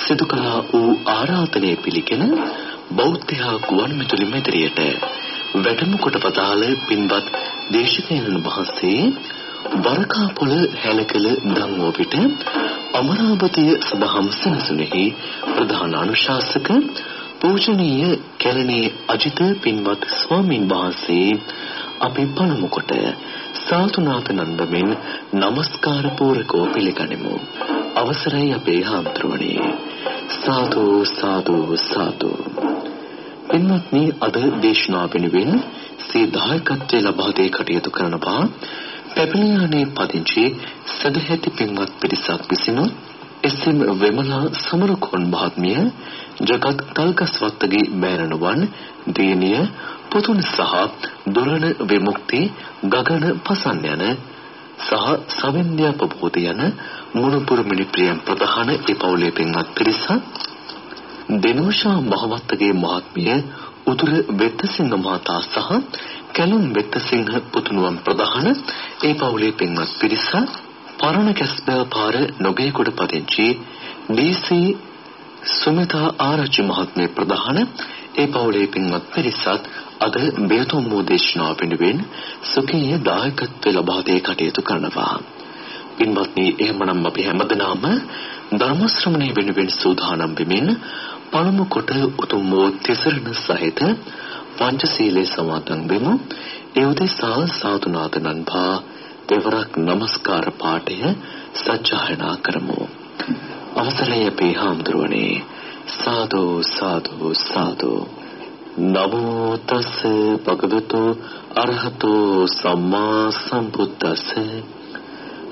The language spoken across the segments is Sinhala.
සිදු කළා වූ ආරාධනය පිළිගෙන බෞද්ධ ගුවන්විදුලි මැදිරියට වැඩම කොට පතාල පින්වත් දේශකයන්න් වහන්සේ වරකාපොළ හැලකල ධම්මෝ පිට අමරාවතිය සදහම් සෙනසුනේහි ප්‍රධාන අනුශාසක පූජනීය කැලණියේ අජිත පින්වත් ස්වාමින් වහන්සේ අපි පළමු කොට සාතුනාත නන්දමින් নমස්කාර පූරකව පිළිගනිමු. අවසරයි අපේ හාමුදුරුවනේ සාදු සාදු සාදු පින්වත්නි අද දේශනා වෙනුවෙන් සී දායකත්වයේ ලබා දී කටයුතු කරනවා පැපලියානේ පදිංචි සදැහැති පින්වත් පිරිසක් විසිනුත් එස්.එම්. වෙමලා සමරකෝන් මහත්මිය ජගත් තල්ගස්වත්තගේ මෑණනුවන් දියණිය පුතුන් සහ දුරණ විමුක්ති ගගන පසන් යන සහ සවින්ද්‍යා ප්‍රබෝධ යන මුණුපුර මිනිප්‍රියම් ප්‍රධාන ඒ පවුලේ පින්වත් පිරිසක් දිනෝෂා මහවත්තගේ මහත්මිය උතුර වෙත්තසිංහ මහතා සහ කැලුම් වෙත්තසිංහ පුතුණුවන් ප්‍රධාන ඒ පවුලේ පින්වත් පිරිසක් පරණ කැස්බෑ පාර නොගේකොඩ පදිංචි ඩී.සී. සුමිතා ආරච්චි මහත්මිය ප්‍රධාන ඒ පවුලේ පින්වත් පිරිසත් අද බේතුම් මෝදේශනා වෙනුවෙන් සුඛීය දායකත්ව ලබා දී කටයුතු කරනවා. පින්වත්නි එහෙමනම් අපි හැමදෙනාම ධර්ම ශ්‍රවණය වෙනුවෙන් සූදානම් වෙමින් පළමු කොට උතුම් වූ තිසරණ සහිත පංචශීලයේ සමාදන් වෙමු. ඒ උදෙසා සාදුනාදනන් භා දෙවරක් নমස්කාර පාඨය සජ්ජායනා කරමු. අවසරයි අපේ හාමුදුරුවනේ සාදු සාදු සාදු නමෝ තස් භගවතු අරහතෝ සම්මා සම්බුද්දස්ස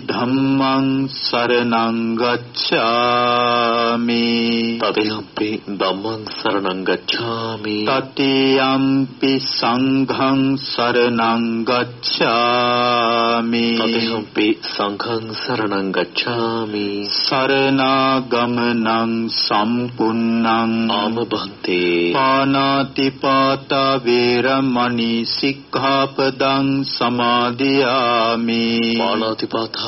බුද්ධං සරණං ගච්ඡාමි තතියම්පි ධම්මං සරණං ගච්ඡාමි. තතියම්පි ධම්මං සරණං ගච්ඡාමි. තතියම්පි සංඝං සරණං ගච්ඡාමි. තතියම්පි සංඝං සරණං ගච්ඡාමි. සරණාගමනං සම්පුන්නං ආමබන්තේ පානාති පාතා වේරමණී සික්ඛාපදං සමාදියාමි. පාණාතිපාතා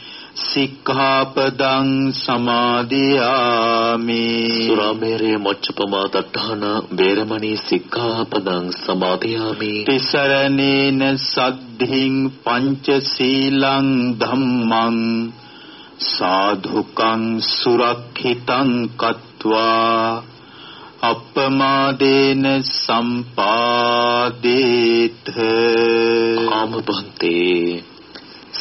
සික්ඛාපදං සමාදියාමි। සුරාමේරේ මොච්චපමා දට්ඨාන වේරමණී සික්ඛාපදං සමාදියාමි। තිසරණේන සද්ධින් පංචශීලං ධම්මං සාධුකං සුරක්ෂිතං කତ୍වා। අප්පමාදේන සම්පාදේත। ආමබන්තේ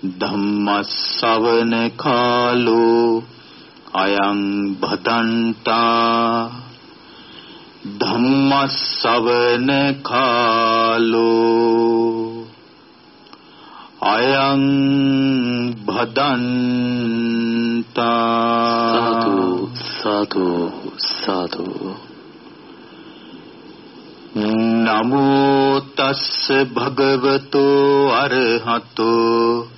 ධම්මස්සවන කාලෝ අයං භදන්තා ධම්මස්සවන කාලෝ අයං භදන්තා සාදු සාදු සාදු නමෝ තස්ස භගවතෝ අරහතෝ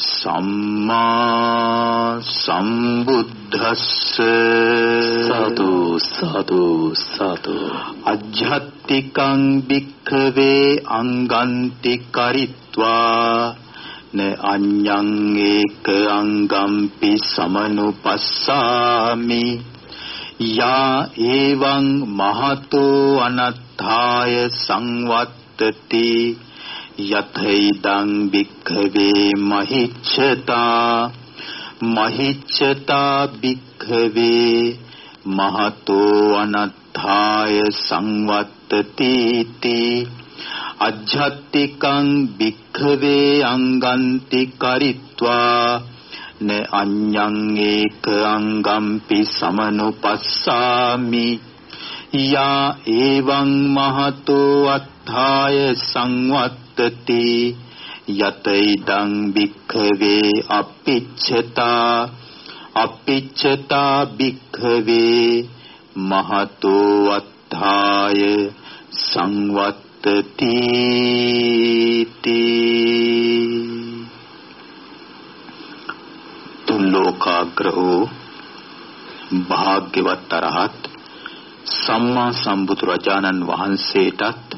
සම්මා සම්බුද්දස්ස. සාදු සාදු සාදු අජ්ජත්තිකං භික්ඛවේ අංගන්ති කරිත්වා. න අඤ්ඤං ඒක අංගම්පි සමනුපස්සාමි. යා එවං මහතෝ අනත්ථාය සංවත්තති යතයිදං භික්ඛවේ මහිච්ඡතා මහිච්ඡතා භික්ඛවේ මහතෝ අනත්ථාය සංවත්තති තී අජ්ජත්තිකං භික්ඛවේ අංගන්ති කරිත්වා න අඤ්ඤං ඒක අංගම්පි සමනුපස්සාමි යා එවං මහතෝ අත්ථාය සංවත්ත වත්තති යතයිදං භික්ඛවේ අපිච්ඡතා. අපිච්ඡතා භික්ඛවේ මහතෝ අත්ථාය සංවත්තති තුල්ලෝකාග්‍රහෝ භාග්‍යවත් අරහත් සම්මා සම්බුදු රජාණන් වහන්සේටත්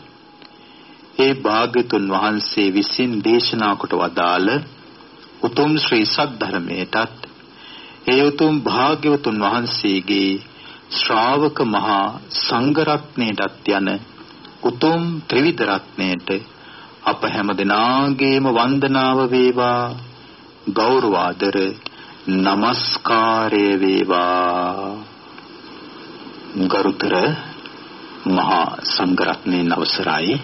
ඒ භාග්‍යතුන් වහන්සේ විසින් දේශනා කොට වදාළ උතුම් ශ්‍රී සද්ධර්මයටත් ඒ උතුම් භාග්‍යවතුන් වහන්සේගේ ශ්‍රාවක මහා සංඝරත්නයටත් යන උතුම් ත්‍රිවිධ රත්නයට අප හැම දිනාගේම වන්දනාව වේවා. ගෞරව ආදර নমස්කාරය වේවා. ගරුතර මහා සංඝරත්නයේ අවසරයි.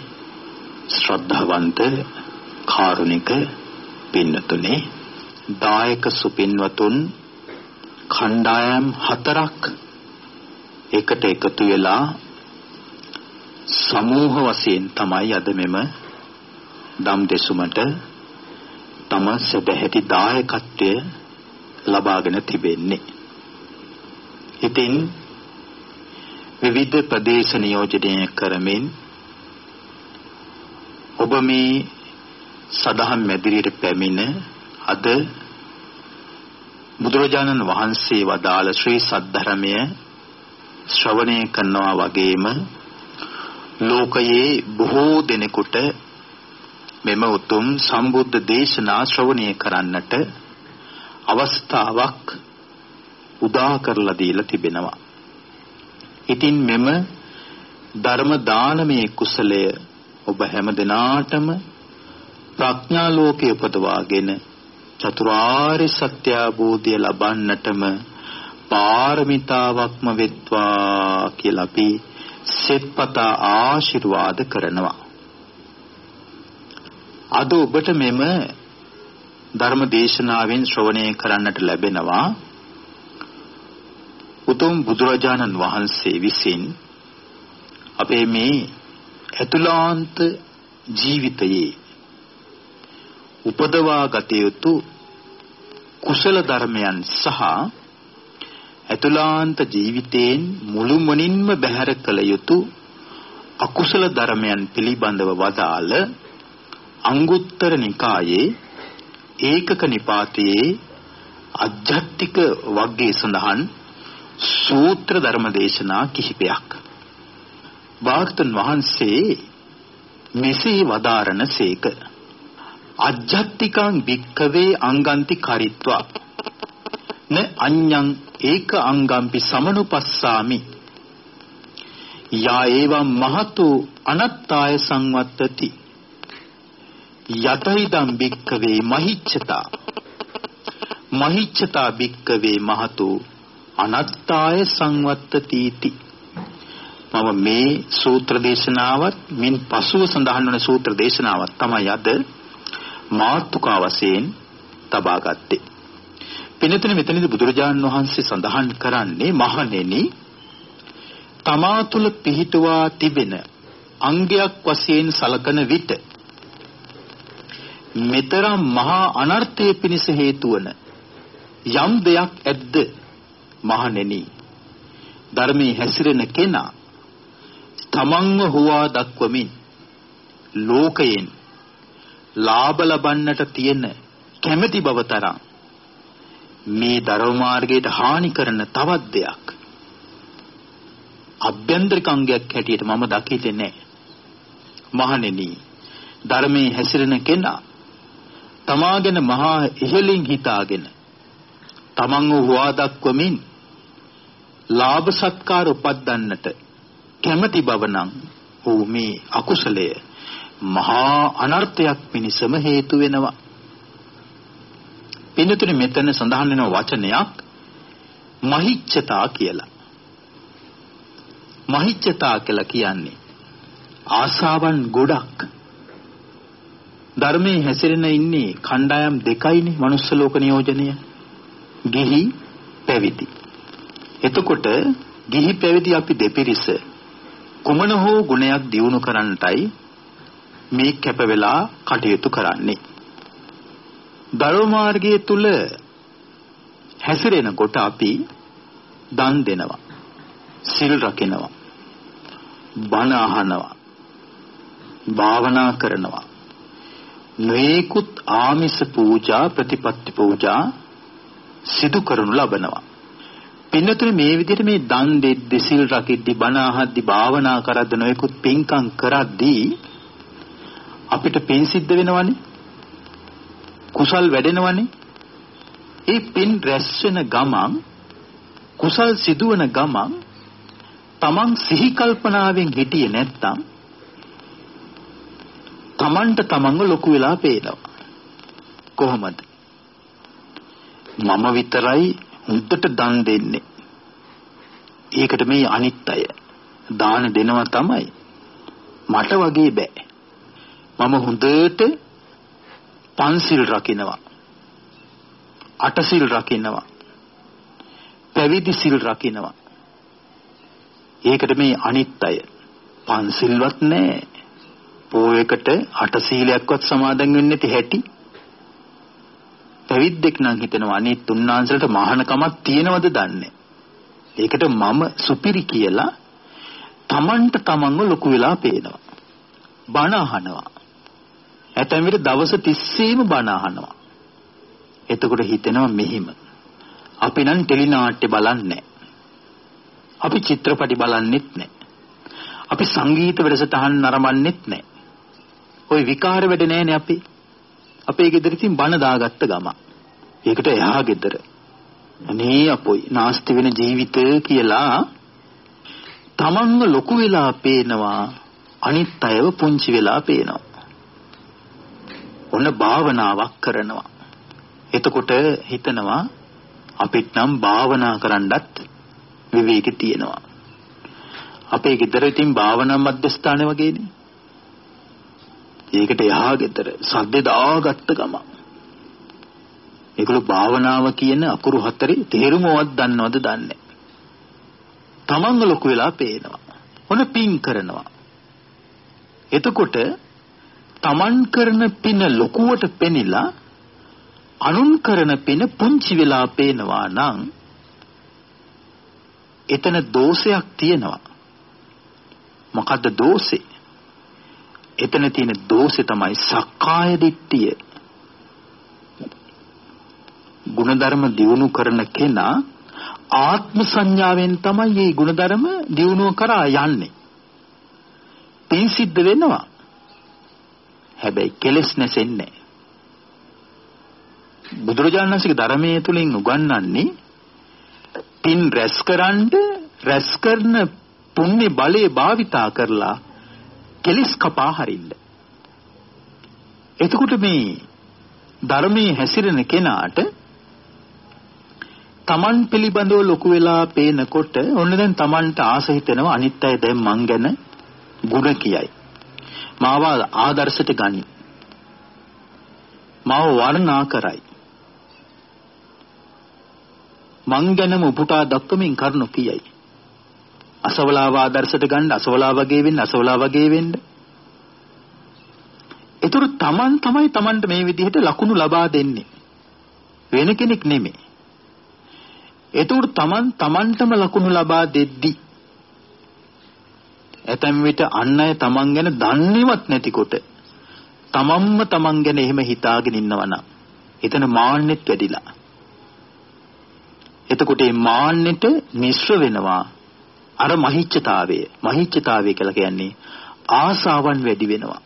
ශ්‍රද්ධාවන්ත කාරුණික පින්නතුනේ දායක සුපින්වතුන් කණ්ඩායම් හතරක් එකට එකතු වෙලා සමූහ වශයෙන් තමයි අද මෙම දම් දෙසුමට තම සදැහැති දායකත්වය ලබාගෙන තිබෙන්නේ. ඉතින් විවිධ ප්‍රදේශ නියෝජනය කරමින් ඔබ මේ සදහම් මැදිරියට පැමිණ අද බුදුරජාණන් වහන්සේ වදාළ ශ්‍රී සද්ධර්මය ශ්‍රවණය කරනවා වගේම ලෝකයේ බොහෝ දෙනෙකුට මෙම උතුම් සම්බුද්ධ දේශනා ශ්‍රවණය කරන්නට අවස්ථාවක් උදා කරලා දීලා තිබෙනවා. ඉතින් මෙම ධර්ම දානමේ කුසලය ඔබ හැම දිනාටම ප්‍රඥා ලෝකයේ උපදවාගෙන චතුරාර්ය සත්‍ය අවබෝධය ලබන්නටම පාරමිතාවක්ම වෙත්වා කියලා අපි සෙත්පතා ආශිර්වාද කරනවා. අද ඔබට මෙම ධර්ම දේශනාවෙන් ශ්‍රවණය කරන්නට ලැබෙනවා උතුම් බුදුරජාණන් වහන්සේ විසින් අපේ මේ ඇතුළාන්ත ජීවිතයේ උපදවා ගත යුතු කුසල ධර්මයන් සහ ඇතුළාන්ත ජීවිතයෙන් මුළුමනින්ම බැහැර කළ යුතු අකුසල ධර්මයන් පිළිබඳව වදාළ අංගුත්තර නිකායේ ඒකක නිපාතයේ අධ්‍යාත්මික වර්ගයේ සඳහන් සූත්‍ර ධර්ම දේශනා කිහිපයක්. භාගතුන් වහන්සේ මෙසේ වදාරනසේක. අජ්ජත්තිකං භික්ඛවේ අංගන්ති කරිත්වා. න අඤ්ඤං ඒක අංගම්පි සමනුපස්සාමි. යා ඒවම් මහතු අනත්තාය සංවත්තති. යතයිදම් භික්ඛවේ මහිච්ඡතා. මහිච්ඡතා භික්ඛවේ මහතු අනත්තාය සංවත්තති මම මේ සූත්‍ර දේශනාවත් මින් පසුව සඳහන් වන සූත්‍ර දේශනාවත් තමයි අද මාතෘකා වශයෙන් තබා ගත්තේ. පිනතන මෙතනදී බුදුරජාණන් වහන්සේ සඳහන් කරන්නේ මහණෙනි තමා තුළ පිහිටුවා තිබෙන අංගයක් වශයෙන් සලකන විට මෙතරම් මහා අනර්ථයේ පිණිස හේතු වන යම් දෙයක් ඇද්ද මහණෙනි ධර්මයේ හැසිරෙන කෙනා තමන්ව හුවා දක්වමින් ලෝකයෙන් ලාභ ලබන්නට තියෙන කැමැති බව තරම් මේ ධර්ම මාර්ගයට හානි කරන තවත් දෙයක් අභ්‍යන්තරික අංගයක් හැටියට මම දකින්නේ නැහැ. මහණෙනි ධර්මයේ හැසිරෙන කෙනා තමාගෙන මහා ඉහළින් හිතාගෙන තමන්ව හුවා දක්වමින් ලාභ සත්කාර උපද්දන්නට කැමැති බව නම් ඔහු මේ අකුසලය මහා අනර්ථයක් පිණිසම හේතු වෙනවා. පින්නතුනේ මෙතන සඳහන් වෙන වචනයක් මහිච්ඡතා කියලා. මහිච්ඡතා කියලා කියන්නේ ආසාවන් ගොඩක්. ධර්මයේ හැසිරෙන ඉන්නේ කණ්ඩායම් දෙකයිනේ මනුස්ස ලෝක නියෝජනය. ගිහි පැවිදි. එතකොට ගිහි පැවිදි අපි දෙපිරිස කුමන හෝ ගුණයක් දියුණු කරන්නටයි මේ කැප වෙලා කටයුතු කරන්නේ. ධර්ම මාර්ගයේ තුල හැසිරෙනකොට අපි දන් දෙනවා. සිල් රකිනවා. බණ අහනවා. භාවනා කරනවා. නොේකුත් ආමිස පූජා ප්‍රතිපත්ති පූජා සිදු කරනු ලබනවා. පින්නතුනේ මේ විදිහට මේ දන් දෙද්දි සිල් රකිද්දි බණ අහද්දි භාවනා කරද්ද නොයෙකුත් පින්කම් කරද්දී අපිට පින් සිද්ධ වෙනවනේ. කුසල් වැඩෙනවනේ. ඒ පින් රැස් වෙන ගමන් කුසල් සිදුවන ගමන් තමන් සිහි කල්පනාවෙන් හිටියේ නැත්තම් තමන්ට තමන්ව ලොකු වෙලා පේනවා. කොහොමද? මම විතරයි හොඳට දන් දෙන්නේ. ඒකට මේ අනිත් අය දාන දෙනවා තමයි. මට වගේ බෑ. මම හොඳට පන්සිල් රකින්නවා. අටසිල් රකින්නවා. පැවිදි සිල් රකින්නවා. ඒකට මේ අනිත් අය පන්සිල්වත් නැහැ. පොයකට අට සීලයක්වත් සමාදන් වෙන්නේ නැති හැටි පැවිද්දෙක් නම් හිතනවා අනේ තුන්නාන්සලට මහානකමක් තියෙනවද දන්නේ. ඒකට මම සුපිරි කියලා Tamanට Tamanව ලොකු වෙලා පේනවා. බණ අහනවා. ඇතැම් විට දවස් 30ෙම බණ අහනවා. එතකොට හිතෙනවා මෙහිම. අපි නම් ටෙලි නාට්‍ය බලන්නේ අපි චිත්‍රපටි බලන්නෙත් නැහැ. අපි සංගීත වැඩසටහන් නරඹන්නෙත් නැහැ. ওই විකාර වැඩ නැහැනේ අපි. අපේ ගෙදර ඉතින් බණ දාගත්ත ගම. ඒකට එහා ගෙදර. අනේ අපොයි නාස්ති වෙන ජීවිතය කියලා තමන්ව ලොකු වෙලා පේනවා අනිත් අයව පුංචි වෙලා පේනවා. ඔන්න භාවනාවක් කරනවා. එතකොට හිතනවා අපිට නම් භාවනා කරන්නත් විවේකී තියෙනවා. අපේ ගෙදර ඉතින් භාවනා මධ්‍යස්ථාන වගේනේ. ඒකට යහා ගෙදර සද්දේ දාගත්ත ගම. ඒගොල්ලෝ භාවනාව කියන අකුරු හතරේ තේරුමවත් දන්නවද දන්නේ තමන්ව ලොකු වෙලා පේනවා. ඔන්න පින් කරනවා. එතකොට තමන් කරන පින ලොකුවට පෙනිලා අනුන් කරන පින පුංචි වෙලා පේනවා නම් එතන දෝෂයක් තියෙනවා. මොකද්ද දෝෂේ? එතන තියෙන දෝෂේ තමයි සක්කාය දිට්ඨිය. ಗುಣධර්ම දියුණු කරන කෙනා ආත්ම සංඥාවෙන් තමයි මේ ಗುಣධර්ම දියුණුව කරා යන්නේ. පින් සිද්ධ වෙනවා. හැබැයි කෙලෙස් නැසෙන්නේ බුදුරජාණන් වහන්සේගේ ධර්මයේ තුලින් උගන්වන්නේ පින් රැස් කරන්ඩ රැස් කරන පුණ්‍ය බලය භාවිතා කරලා කෙලස් කපා හරින්න. එතකොට මේ ධර්මයේ හැසිරෙන කෙනාට Taman පිළිබඳව ලොකු වෙලා පේනකොට ඔන්න දැන් Tamanට ආස හිතෙනවා අනිත් අය දැන් මං ගැන ಗುಣ කියයි. මාව ආදර්ශයට ගනි. මාව වර්ණනා කරයි. මං ගැනම උපුටා දක්වමින් කරුණු කියයි. අසවලාව ආදර්ශයට ගන්න අසවලා වගේ වෙන්න අසවලා වගේ වෙන්න. ඒතර තමන් තමයි තමන්ට මේ විදිහට ලකුණු ලබා දෙන්නේ. වෙන කෙනෙක් නෙමෙයි. ඒතර තමන් තමන්ටම ලකුණු ලබා දෙද්දි ඇතැම් විට අන් අය තමන් ගැන දන්නේවත් නැතිකොට තමන්ම තමන් ගැන එහෙම හිතාගෙන ඉන්නවනම් එතන මාන්නෙත් වැඩිලා. එතකොට මේ මාන්නෙට මිශ්‍ර වෙනවා අර මහිච්ඡතාවය. මහිච්ඡතාවය කියලා කියන්නේ ආසාවන් වැඩි වෙනවා.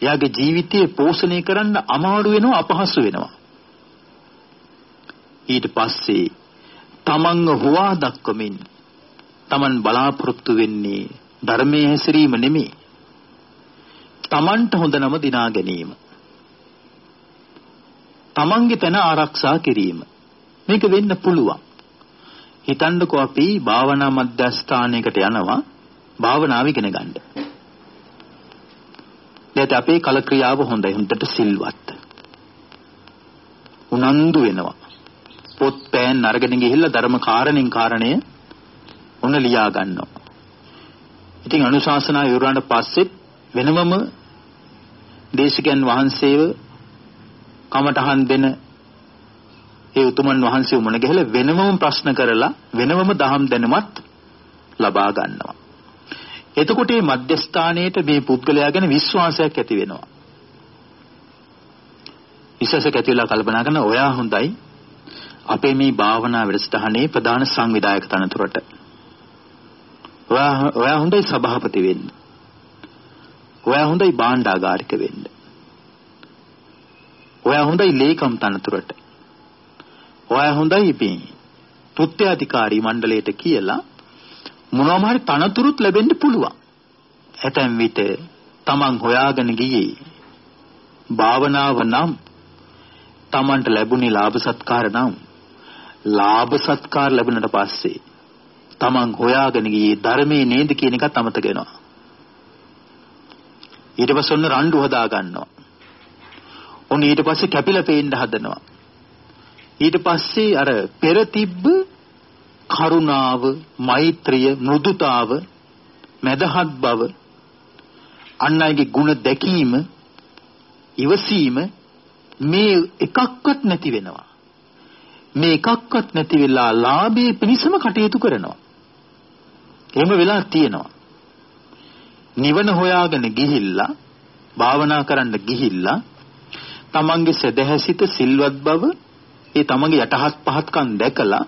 එයාගේ ජීවිතය පෝෂණය කරන්න අමාරු වෙනවා අපහසු වෙනවා. ඊට පස්සේ තමන්ව හොවා දක්වමින් තමන් බලාපොරොත්තු වෙන්නේ ධර්මයේ හැසිරීම නෙමෙයි. තමන්ට හොඳ නම දිනා ගැනීම. තමන්ගේ තන ආරක්ෂා කිරීම. මේක වෙන්න පුළුවන්. හිතන්නකෝ අපි භාවනා මධ්‍යස්ථානයකට යනවා භාවනාව ඉගෙන ගන්න. දැන් අපේ කල ක්‍රියාව හොඳයි හොඳට සිල්වත්. උනන්දු වෙනවා. පොත් පෑන් අරගෙන ගිහිල්ලා ධර්ම කාරණෙන් කාරණය උන ලියා ගන්නවා. ඉතින් අනුශාසනා ඉවරනට පස්සේ වෙනමම දේශකයන් වහන්සේව කමටහන් දෙන ඒ උතුමන් වහන්සේ මුණ ගැහලා වෙනමම ප්‍රශ්න කරලා වෙනමම දහම් දැනුමත් ලබා ගන්නවා. එතකොට මේ මධ්‍යස්ථානයේට මේ පුද්ගලයා ගැන විශ්වාසයක් ඇති වෙනවා. විශ්වාසයක් ඇති වෙලා කල්පනා කරන ඔයා හොඳයි අපේ මේ භාවනා වැඩසටහනේ ප්‍රධාන සංවිධායක තනතුරට. ඔයා ඔයා හොඳයි සභාපති වෙන්න. ඔයා හොඳයි භාණ්ඩාගාරික වෙන්න. ඔයා හොඳයි ලේකම් තනතුරට. ඔයා හොඳයි මේ පුත්‍යාධිකාරී මණ්ඩලයට කියලා මොනවාම හරි තනතුරුත් ලැබෙන්න පුළුවන්. ඇතැම් විට තමන් හොයාගෙන ගියේ භාවනාව නම් තමන්ට ලැබුණේ ලාභ සත්කාර නම් ලාභ සත්කාර ලැබුණට පස්සේ තමන් හොයාගෙන ගියේ ධර්මයේ නේද කියන එකත් අමතක වෙනවා. ඊට පස්සේ ඔන්න රණ්ඩු හදා ගන්නවා. ඔන්න ඊට පස්සේ කැපිලා පේන්න හදනවා. ඊට පස්සේ අර පෙර තිබ්බ කරුණාව, මෛත්‍රිය, මෘදුතාව, මදහත් බව, අන් අයගේ ಗುಣ දැකීම, ඉවසීම මේ එකක්වත් නැති වෙනවා. මේ එකක්වත් නැති වෙලා ලාභයේ පිණිසම කටයුතු කරනවා. එහෙම වෙලා තියෙනවා. නිවන හොයාගෙන ගිහිල්ලා භාවනා කරන්න ගිහිල්ලා තමන්ගේ සදහැසිත සිල්වත් බව ඒ තමන්ගේ යටහත් පහත්කම් දැකලා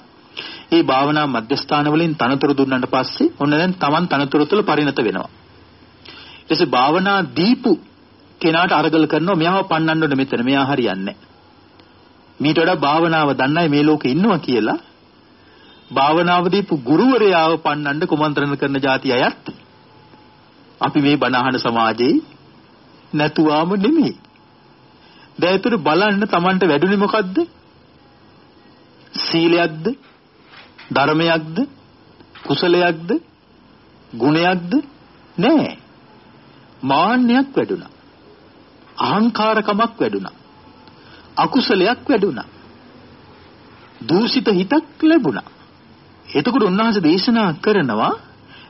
ඒ භාවනා මධ්‍යස්ථාන වලින් තනතුරු දුන්නාට පස්සේ ඔන්න දැන් තමන් තනතුරු තුළ පරිණත වෙනවා. ඊටසේ භාවනා දීපු කෙනාට අරගල කරනවා මෙයාව පන්නන්න ඕනේ මෙතන මෙයා හරියන්නේ මීට වඩා භාවනාව දන්නයි මේ ලෝකේ ඉන්නවා කියලා භාවනාව දීපු ගුරුවරයාව පන්නන්න කුමන්ත්‍රණ කරන જાති අයත් අපි මේ බණහන සමාජයේ නැතුවාම නෙමෙයි. දැන් ඒතර බලන්න Tamanට වැඩුණේ මොකද්ද? සීලයක්ද? ධර්මයක්ද? කුසලයක්ද? ගුණයක්ද? නෑ. මාන්නයක් වැඩුණා. අහංකාරකමක් වැඩුණා. අකුසලයක් වැඩුණා. දූෂිත හිතක් ලැබුණා. එතකොට උන්වහන්සේ දේශනා කරනවා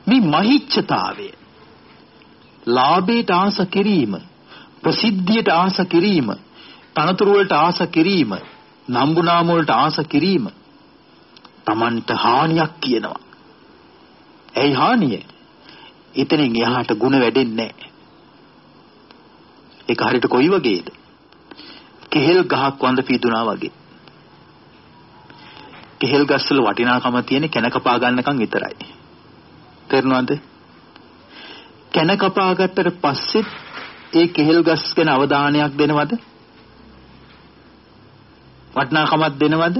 මේ මහිච්ඡතාවය. ලාභයට ආස කිරීම ප්‍රසිද්ධියට ආස කිරීම තනතුරු වලට ආස කිරීම නම්බුනාම වලට ආස කිරීම Tamanට හානියක් කියනවා. ඇයි හානිය? එතනින් එහාට ಗುಣ වැඩෙන්නේ නැහැ. ඒක හරියට කොයි වගේද? කෙහෙල් ගහක් වඳ පීදුනා වගේ. කෙහෙල් ගස්වල වටිනාකම තියෙන කැන කපා ගන්නකම් විතරයි. තේරුණාද? කැන කපා ගත්තට පස්සෙත් ඒ කෙහෙල් ගස් ගැන අවධානයක් දෙනවද? වටිනාකමක් දෙනවද?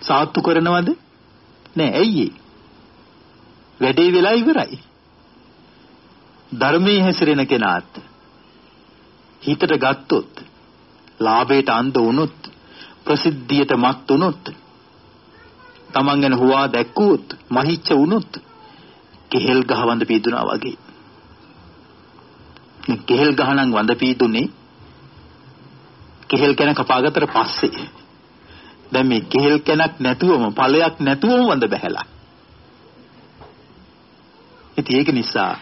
සාත්තු කරනවද? නෑ ඇයි වැඩේ වෙලා ඉවරයි. ධර්මයේ හැසිරෙන කෙනාත් හිතට ගත්තොත් ලාභයට අන්ධ වුණොත් ප්‍රසිද්ධියට මත් වුණොත් තමන් ගැන හුවා දැක්කුවොත් මහිච්ච වුණොත් කෙහෙල් ගහ වඳ පීදුනා වගේ කෙහෙල් ගහ නම් වඳ පීදුනේ කෙහෙල් කන කපාගත්තට පස්සේ දැන් මේ කෙහෙල් කනක් නැතුවම ඵලයක් නැතුවම වඳ බහැලා ඉතින් ඒක නිසා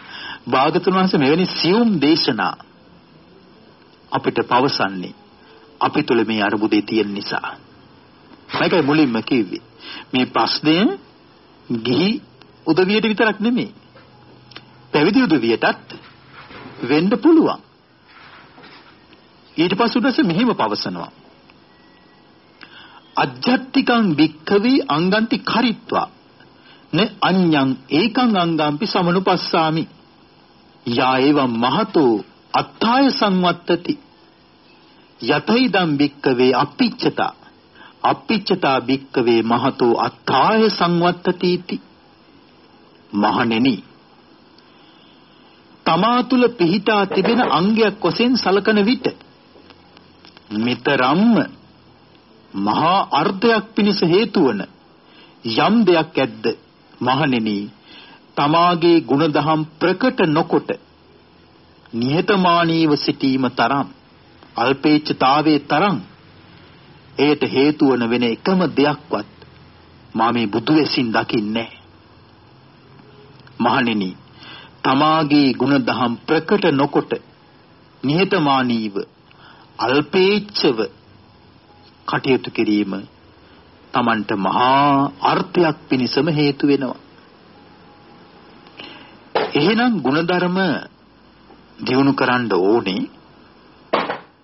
භාගතුන් වහන්සේ මෙවැනි සියුම් දේශනා අපිට පවසන්නේ අපි තුල මේ අරුබුදේ තියෙන නිසා. මේකයි මුලින්ම කිව්වේ. මේ ප්‍රශ්නය ගිහි උදවියට විතරක් නෙමෙයි. පැවිදි උදවියටත් වෙන්න පුළුවන්. ඊට පස්සුදස මෙහිම පවසනවා. අජ්ජත්තිකං වික්ඛවේ අංගන්ති කරිත්වා. න අඤ්ඤං ඒකං අංගම්පි සමනුපස්සාමි. යා එවං මහතෝ අත්ථාය සංවත්තති. යතයිදම් බික්කවේ අපිච්චතා අපිච්චතා බික්කවේ මහතෝ අත්ථාය සංවත්තති මහණෙනි තමා තුල පිහිටා තිබෙන අංගයක් වශයෙන් සලකන විට මිතරම්ම මහා අර්ධයක් පිණිස හේතු වන යම් දෙයක් ඇද්ද? මහණෙනි තමාගේ ගුණදහම් ප්‍රකට නොකොට නිහතමානීව සිටීම තරම් අල්පේච්ඡතාවයේ තරම් එයට හේතු වන වෙන එකම දෙයක්වත් මා මේ බුදු වෙසින් දකින්නේ මහණෙනි තමාගේ ගුණදහම් ප්‍රකට නොකොට නිහතමානීව අල්පේච්ඡව කටයුතු කිරීම Tamanට මහා අර්ථයක් පිණිසම හේතු වෙනවා එහෙනම් ಗುಣධර්ම දියුණු කරන්න ඕනේ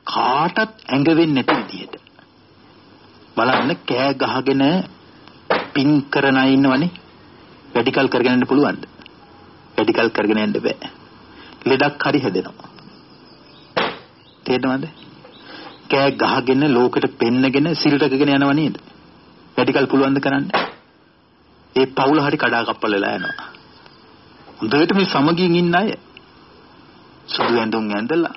කාටත් ඇඟ වෙන්නේ නැති විදිහට. බලන්න කෑ ගහගෙන පින් කරන අය ඉන්නවනේ. වැඩිකල් කරගෙන යන්න පුළුවන්ද? වැඩිකල් කරගෙන යන්න බෑ. ලෙඩක් හරි හැදෙනවා. තේරෙනවද? කෑ ගහගෙන ලෝකෙට පෙන්නගෙන සිල් රැකගෙන යනව නේද? වැඩිකල් පුළුවන්ද කරන්න? ඒ පවුල හරි කඩා කප්පල වෙලා යනවා. හොඳට මේ සමගියෙන් ඉන්න අය සුදු ඇඳුම් ඇඳලා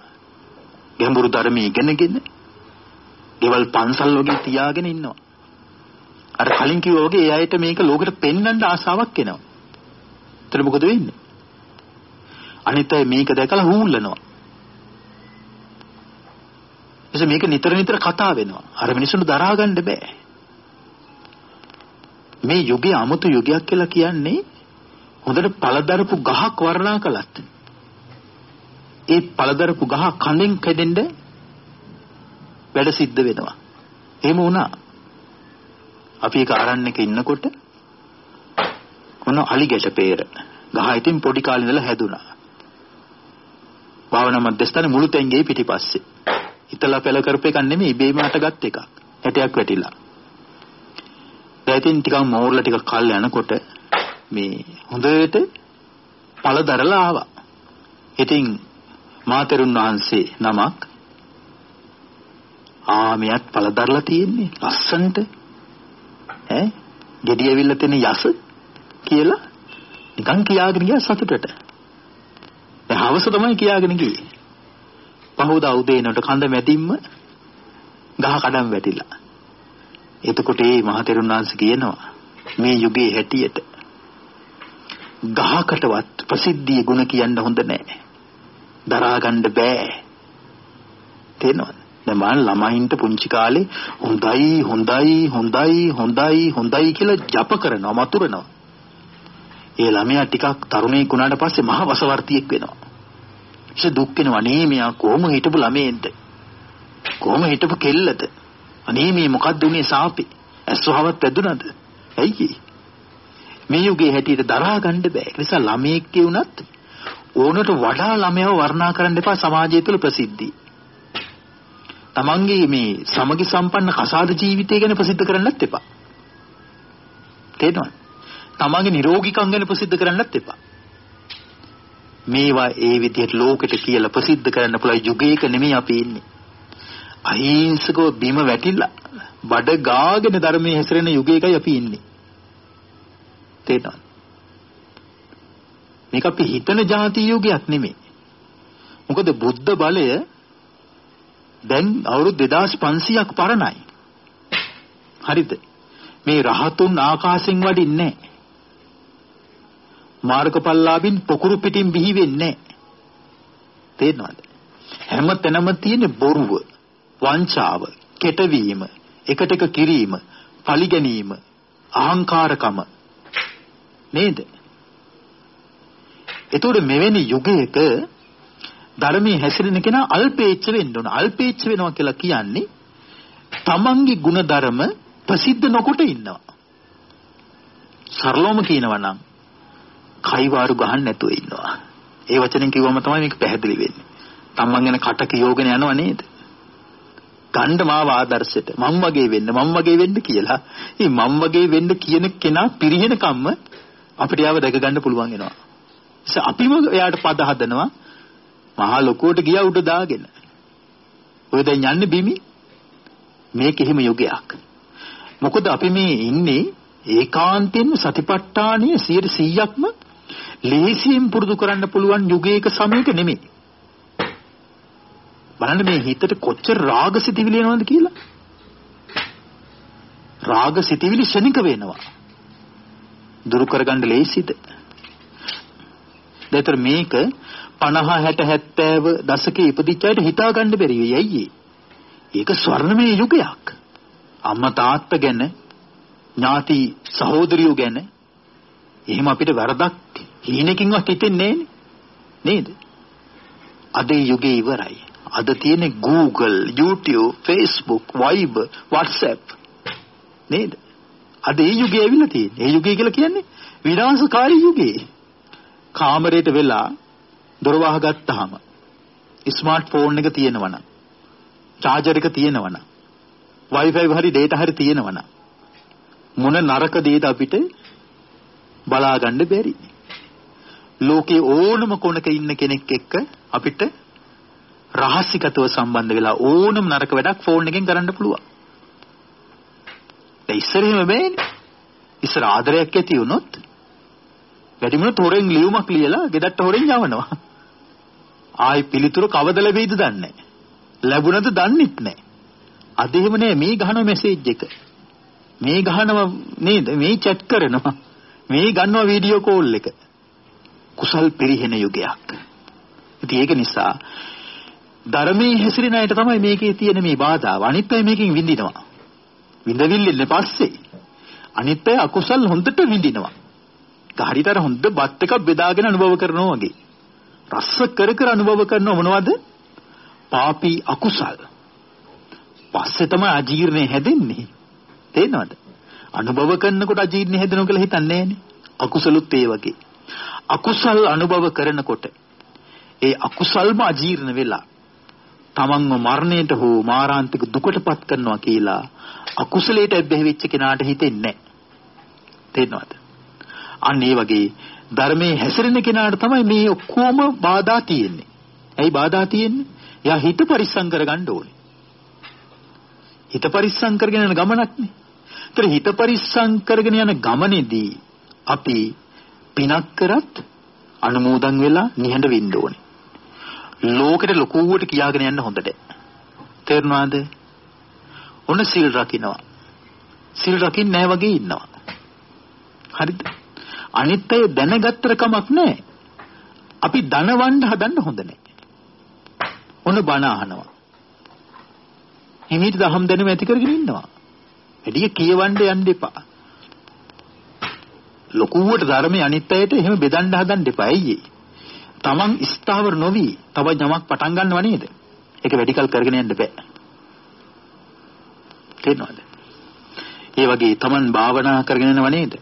ගැඹුරු ධර්මයේ ඉගෙනගෙන ගෙවල් පන්සල් වගේ තියාගෙන ඉන්නවා. අර කලින් කිව්වා වගේ ඒ අයට මේක ලෝකෙට පෙන්වන්න ආසාවක් එනවා. එතන මොකද වෙන්නේ? අනිත් අය මේක දැකලා හූල්ලනවා. එසේ මේක නිතර නිතර කතා වෙනවා. අර මිනිස්සුන්ට දරා ගන්න බෑ. මේ යුගයේ 아무තු යුගයක් කියලා කියන්නේ හොඳට පළදරපු ගහක් වර්ණනා කළත් ඒ පළදරපු ගහ කඳෙන් කැඩෙන්න වැඩ සිද්ධ වෙනවා. එහෙම වුණා. අපි ඒක ආරණ්‍යක ඉන්නකොට මොන අලි ගැට peer ගහ ඉතින් පොඩි කාලේ ඉඳලා හැදුනා. භාවනා මධ්‍යස්ථානේ මුළු තැන්ගේ පිටිපස්සේ. ඉතලා පෙළ කරප එකක් නෙමෙයි ඉබේම හටගත් එකක්. හැටයක් වැටිලා. දැන් ටිකක් මෝරලා ටික කල් යනකොට මේ හොඳට පළදරලා ආවා. ඉතින් මාතරුන් වහන්සේ නමක් ආ මෙයත් පළදරලා තියෙන්නේ ලස්සන්ට ඈ gediyaවිල්ල තියෙන යස කියලා නිකන් කියාගෙන ගියා සතුටට දැන් හවස තමයි කියාගෙන ගියේ පහෝදා උදේනට කඳ මැදින්ම ගහ කඩම් වැටිලා එතකොට මේ මහතෙරුන් වහන්සේ කියනවා මේ යුගයේ හැටියට ගහකටවත් ප්‍රසිද්ධිය ගුණ කියන්න හොඳ නැහැ දරා ගන්න බෑ. තේනවද? දැන් මම ළමයින්ට පුංචි කාලේ හොඳයි හොඳයි හොඳයි හොඳයි හොඳයි කියලා ජප කරනවා මතුරනවා. ඒ ළමයා ටිකක් තරුණයෙක් වුණාට පස්සේ මහ වසවර්තියෙක් වෙනවා. ඒක දුක් වෙනවා නේ මෙයා කොහොම හිටපු ළමයෙක්ද? කොහොම හිටපු කෙල්ලද? අනේ මේ මොකද්ද උනේ සාපේ? ඇස්වහවත් පැදුනද? ඇයි මේ යුගයේ හැටියට දරා ගන්න බෑ. ඒ නිසා ළමයෙක් වුණත් ඕනට වඩා ළමයව වර්ණනා කරන්න එපා සමාජය තුළ ප්‍රසිද්ධි. තමන්ගේ මේ සමගි සම්පන්න කසාද ජීවිතය ගැන ප්‍රසිද්ධ කරන්නත් එපා. තේරෙනවද? තමන්ගේ නිරෝගීකම් ගැන ප්‍රසිද්ධ කරන්නත් එපා. මේවා ඒ විදිහට ලෝකෙට කියලා ප්‍රසිද්ධ කරන්න පුළුවන් යුගයක නෙමෙයි අපි ඉන්නේ. අහිංසකව බිම වැටිලා බඩ ගාගෙන ධර්මයේ හැසිරෙන යුගයකයි අපි ඉන්නේ. තේරෙනවද? මේක අපි හිතන ಜಾති යුගයක් නෙමෙයි. මොකද බුද්ධ බලය දැන් අවුරුදු 2500ක් පරණයි. හරිද? මේ රහතුන් ආකාශෙන් වඩින්නේ නැහැ. මාර්ගඵලලාභින් පොකුරු පිටින් බිහි වෙන්නේ තේරෙනවද? හැම තැනම තියෙන බොරුව වංචාව කෙටවීම එකට එක කිරීම පරිගැනීම අහංකාරකම. නේද? එතකොට මෙවැනි යුගයක ධර්මයේ හැසිරෙන කෙනා අල්පේච්ඡ වෙන්න ඕන. අල්පේච්ඡ වෙනවා කියලා කියන්නේ තමන්ගේ ಗುಣධර්ම ප්‍රසිද්ධ නොකොට ඉන්නවා. සරලවම කියනවා නම් කයිවාරු ගහන්න නැතුව ඉන්නවා. ඒ වචනෙන් කිව්වම තමයි මේක පැහැදිලි වෙන්නේ. තමන් ගැන කට කියෝගෙන යනව නේද? ගණ්ඩ මාව ආදර්ශයට මම වගේ වෙන්න මම වගේ වෙන්න කියලා. මේ මම වගේ වෙන්න කියන කෙනා පිරිහෙන කම්ම අපිට යාව දැක ගන්න පුළුවන් වෙනවා. ඉතින් අපිම එයාට පද හදනවා මහා ලොකුවට ගියා උඩ දාගෙන. ඔය දැන් යන්නේ බිමි. මේක එහෙම යුගයක්. මොකද අපි මේ ඉන්නේ ඒකාන්තයෙන්ම සතිපට්ඨානය 100%ක්ම ලේසියෙන් පුරුදු කරන්න පුළුවන් යුගයක සමයක නෙමෙයි. බලන්න මේ හිතට කොච්චර රාග සිතිවිලි එනවද කියලා. රාග සිතිවිලි ශනික වෙනවා. දුරු කරගන්න ලේසිද? දෙතර මේක 50 60 70 දශකයේ ඉපදිච්ච අයට හිතා ගන්න බැරි වෙයි අයියේ. ඒක ස්වර්ණමය යුගයක්. අම්මා තාත්තා ගැන ඥාති සහෝදරියෝ ගැන එහෙම අපිට වරදක් හීනකින්වත් හිතෙන්නේ නේද? අද යුගයේ ඉවරයි. අද තියෙන්නේ Google, YouTube, Facebook, Viber, WhatsApp නේද? අද ඒ යුගයේ ඇවිල්ලා තියෙන්නේ. ඒ යුගය කියලා කියන්නේ විනාශකාරී යුගයේ. කාමරයට වෙලා දොර වහගත්තාම ස්මාර්ට්ෆෝන් එක තියෙනවනම් චාර්ජර් එක තියෙනවනම් Wi-Fi හරි data හරි තියෙනවනම් මොන නරක දේද අපිට බලා ගන්න බැරි. ලෝකේ ඕනම කොනක ඉන්න කෙනෙක් එක්ක අපිට රහසිගතව සම්බන්ධ වෙලා ඕනම නරක වැඩක් ෆෝන් එකෙන් කරන්න පුළුවන්. ඒ ඉස්සරෙම බෑනේ. ඉස්සර ආදරයක් ඇති වුණොත් වැඩිමන තොරෙන් ලියුමක් ලියලා ගෙදරට හොරෙන් යවනවා. ආයි පිළිතුරු කවද ලැබෙයිද දන්නේ නැහැ. ලැබුණද දන්නෙත් නැහැ. අද එහෙම නෑ මේ ගහන මෙසේජ් එක. මේ ගහනවා නේද? මේ chat කරනවා. මේ ගන්නවා වීඩියෝ කෝල් එක. කුසල් පිරිහෙන යුගයක්. ඉතින් ඒක නිසා ධර්මයේ හැසිරෙන අයට තමයි මේකේ තියෙන මේ බාධාව. අනිත් අය මේකෙන් විඳිනවා. විඳවිල්ලෙන් පස්සේ අනිත් අය අකුසල් හොඳට විඳිනවා. හරියට අර හොඳ බත් එකක් බෙදාගෙන අනුභව කරනවා වගේ. රස කර කර අනුභව කරනව මොනවද? පාපී අකුසල්. පස්සේ තමයි අජීර්ණය හැදෙන්නේ. තේනවද? අනුභව කරනකොට අජීර්ණ හැදෙනවා කියලා හිතන්නේ නෑනේ. අකුසලුත් ඒ වගේ. අකුසල් අනුභව කරනකොට ඒ අකුසල්ම අජීර්ණ වෙලා තමන්ව මරණයට හෝ මාරාන්තික දුකටපත් කරනවා කියලා අකුසලයට ඇබ්බැහි වෙච්ච කෙනාට හිතෙන්නේ නැහැ. තේරෙනවද? අන්න ඒ වගේ ධර්මයේ හැසිරෙන කෙනාට තමයි මේ ඔක්කොම බාධා තියෙන්නේ. ඇයි බාධා තියෙන්නේ? එයා හිත පරිස්සම් කරගන්න ඕනේ. හිත පරිස්සම් කරගෙන යන ගමනක් නේ. ඒතර හිත පරිස්සම් කරගෙන යන ගමනේදී අපි පිනක් කරත් අනුමෝදන් වෙලා නිහඬ වෙන්න ඕනේ. ලෝකෙට ලොකුවට කියාගෙන යන්න හොඳට. තේරුණාද? ඔන්න සීල් රකින්නවා. සීල් රකින්න නැහැ වගේ ඉන්නවා. හරිද? අනිත් අය දැනගත්තර කමක් නැහැ. අපි ධනවන්න හදන්න හොඳ නැහැ. ඔන්න බණ අහනවා. හිමීට දහම් දැනුම ඇති කරගෙන ඉන්නවා. වැඩි කියවන්න යන්න එපා. ලොකුවට ධර්මයේ අනිත් අයට එහෙම බෙදන්න හදන්න එපා. ඇයි තමන් ස්ථාවර නොවි තව යමක් පටන් ගන්නව නේද? ඒක වැඩිකල් කරගෙන යන්න බෑ. තේරෙනවද? ඒ වගේ තමන් භාවනා කරගෙන යනව නේද?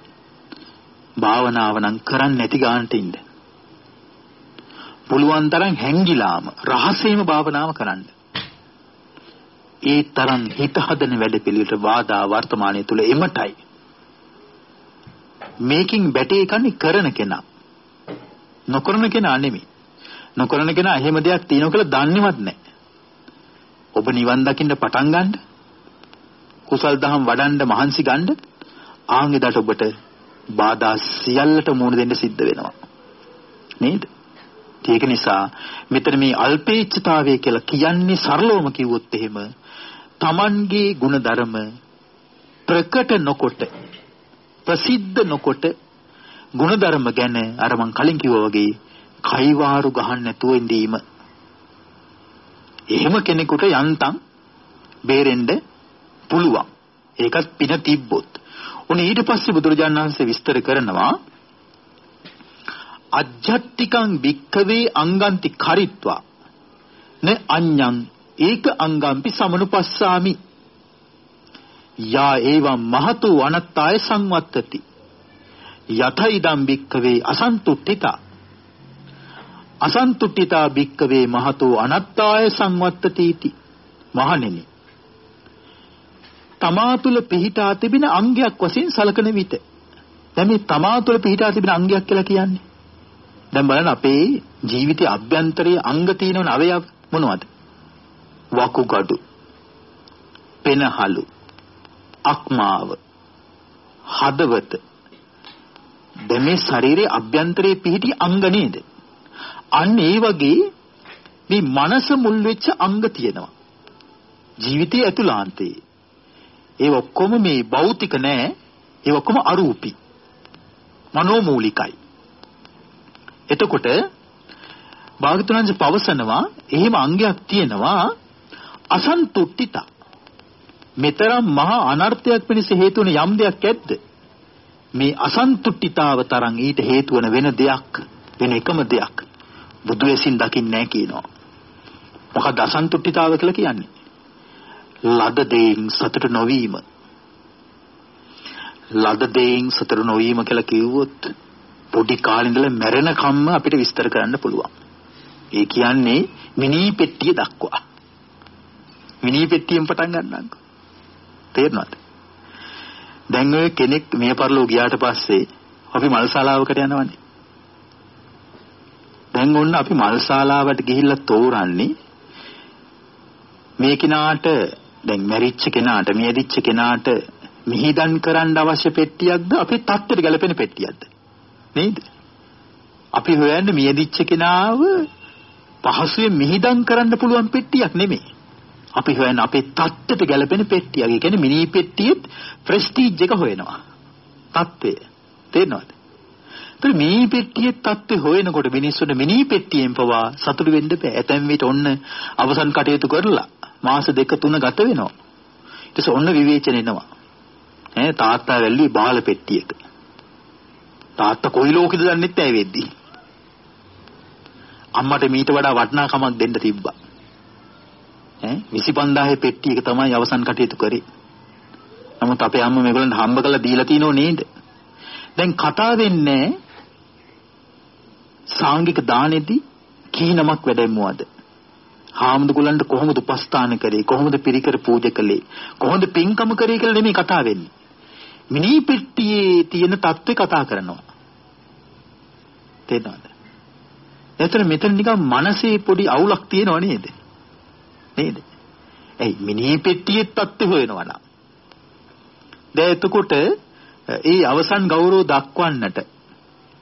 භාවනාව නම් කරන්නේ නැති ගානට ඉන්න. පුළුවන් තරම් හැංගිලාම රහසේම භාවනාව කරන්න. ඒ තරම් හිත හදන වැඩ පිළිවෙලට වාදා වර්තමානයේ තුල එමටයි. මේකින් බැටේ කන්නේ කරන කෙනා. නොකරන කෙනා නෙමෙයි. නොකරන කෙනා එහෙම දෙයක් තියෙනවා කියලා දන්නේවත් නැහැ. ඔබ නිවන් දකින්න පටන් ගන්න කුසල් දහම් වඩන්න මහන්සි ගන්න ආන්ගෙදට ඔබට බාධා සියල්ලට මුහුණ දෙන්න සිද්ධ වෙනවා. නේද? ඒක නිසා මෙතන මේ අල්පේච්ඡතාවය කියලා කියන්නේ සරලවම කිව්වොත් එහෙම Tamanගේ ಗುಣධර්ම ප්‍රකට නොකොට ප්‍රසිද්ධ නොකොට ಗುಣධර්ම ගැන අර මං කලින් කිව්වා වගේ කයිවාරු ගහන්න නැතුව ඉඳීම. එහෙම කෙනෙකුට යන්තම් බේරෙන්න පුළුවන්. ඒකත් පින තිබ්බොත්. උනේ ඊට පස්සේ බුදුරජාණන් වහන්සේ විස්තර කරනවා අජ්ජත්තිකං වික්කවේ අංගන්ති කරිත්වා න අඤ්ඤං ඒක අංගම්පි සමනුපස්සාමි යා ඒවම් මහතු අනත්තාය සංවත්තති. යතයිදම් වික්කවේ අසන්තුට්ඨිතා. අසන්තුට්ඨිතා වික්කවේ මහතු අනත්තාය සංවත්තති इति මහණෙනි. තමා තුළ පිහිටා තිබෙන අංගයක් වශයෙන් සලකන විට. දැන් මේ තමා තුළ පිහිටා තිබෙන අංගයක් කියලා කියන්නේ? දැන් බලන්න අපේ ජීවිතයේ අභ්‍යන්තරයේ අංග තියෙනවනේ අවයව මොනවද? වකුගඩු පෙනහලු අක්මාව හදවත. දැන් මේ ශරීරයේ අභ්‍යන්තරයේ පිහිටි අංග නේද? අන්න ඒ වගේ මේ මනස මුල් වෙච්ච අංග තියෙනවා. ජීවිතයේ ඇතුළාන්තයේ. ඒ ඔක්කොම මේ භෞතික නෑ ඒ ඔක්කොම අරූපී. මනෝමූලිකයි. එතකොට භාගතුන්න්ස පවසනවා එහෙම අංගයක් තියෙනවා අසන්තුට්ඨිත. මෙතරම් මහා අනර්ථයක් පිණිස හේතු වන යම් දෙයක් ඇද්ද මේ අසන්තුට්ඨිතාව තරම් ඊට හේතු වන වෙන දෙයක් වෙන එකම දෙයක් බුදු වෙසින් දකින්නේ නැහැ කියනවා මොකද අසන්තුට්ඨිතාව කියලා කියන්නේ ලද දෙයින් සතුට නොවීම ලද දෙයින් සතුට නොවීම කියලා කිව්වොත් පොඩි කාලේ ඉඳලා මැරෙන කම්ම අපිට විස්තර කරන්න පුළුවන්. ඒ කියන්නේ මිනි පෙට්ටිය දක්වා. මිනි පෙට්ටියෙන් පටන් ගන්නම්කෝ. තේරෙනවද? දැන් ඔය කෙනෙක් මිය පරලෝ ගියාට පස්සේ අපි මල්ශාලාවකට යනවනේ. දැන් ඔන්න අපි මල්ශාලාවට ගිහිල්ලා තෝරන්නේ මේ කෙනාට දැන් මැරිච්ච කෙනාට මියදිච්ච කෙනාට මිහිදන් කරන්න අවශ්‍ය පෙට්ටියක්ද අපේ තත්ත්වයට ගැලපෙන පෙට්ටියක්ද නේද අපි හොයන්නේ මියදිච්ච කෙනාව පහසුවෙන් මිහිදන් කරන්න පුළුවන් පෙට්ටියක් නෙමෙයි අපි හොයන්නේ අපේ තත්ත්වයට ගැලපෙන පෙට්ටියක්. ඒ කියන්නේ මිනි පෙට්ටියෙත් ප්‍රෙස්ටිජ් එක හොයනවා. තත්ත්වය. තේරෙනවද? ඒතර මිනි පෙට්ටියේ තත්ත්වය හොයනකොට මිනිස්සුන්ට මිනි පෙට්ටියෙන් පවා සතුටු වෙන්න බෑ. ඇතැම් විට ඔන්න අවසන් කටයුතු කරලා මාස දෙක තුන ගත වෙනවා. ඊට පස්සේ ඔන්න විවේචන එනවා. ඈ තාත්තා වැල්ලි බාල පෙට්ටියක. තාත්තා කොයි ලෝකෙද දන්නෙත් නැහැ වෙද්දි. අම්මට මීට වඩා වටිනාකමක් දෙන්න තිබ්බා. ඈ 25000 පෙට්ටි එක තමයි අවසන් කටයුතු කරේ. නමුත් අපේ අම්මා මේගොල්ලන් හම්බ කරලා දීලා තිනෝ නේද? දැන් කතා වෙන්නේ සාංගික දානෙදී කීනමක් වැඩෙමුවද? හාමුදුරුවන්ට කොහොමද උපස්ථාන කරේ? කොහොමද පිරිකර පූජා කළේ? කොහොමද පින්කම කරේ කියලා නෙමෙයි කතා වෙන්නේ. මිනි පෙට්ටියේ තියෙන தත්ත්වේ කතා කරනවා. තේරෙනවද? එතන මෙතන නිකන් මනසේ පොඩි අවුලක් තියෙනව නේද? නේද? ඇයි මිනි පෙට්ටියේ தත්ත්වය හොයනවා නම්. දැන් එතකොට ඒ අවසන් ගෞරව දක්වන්නට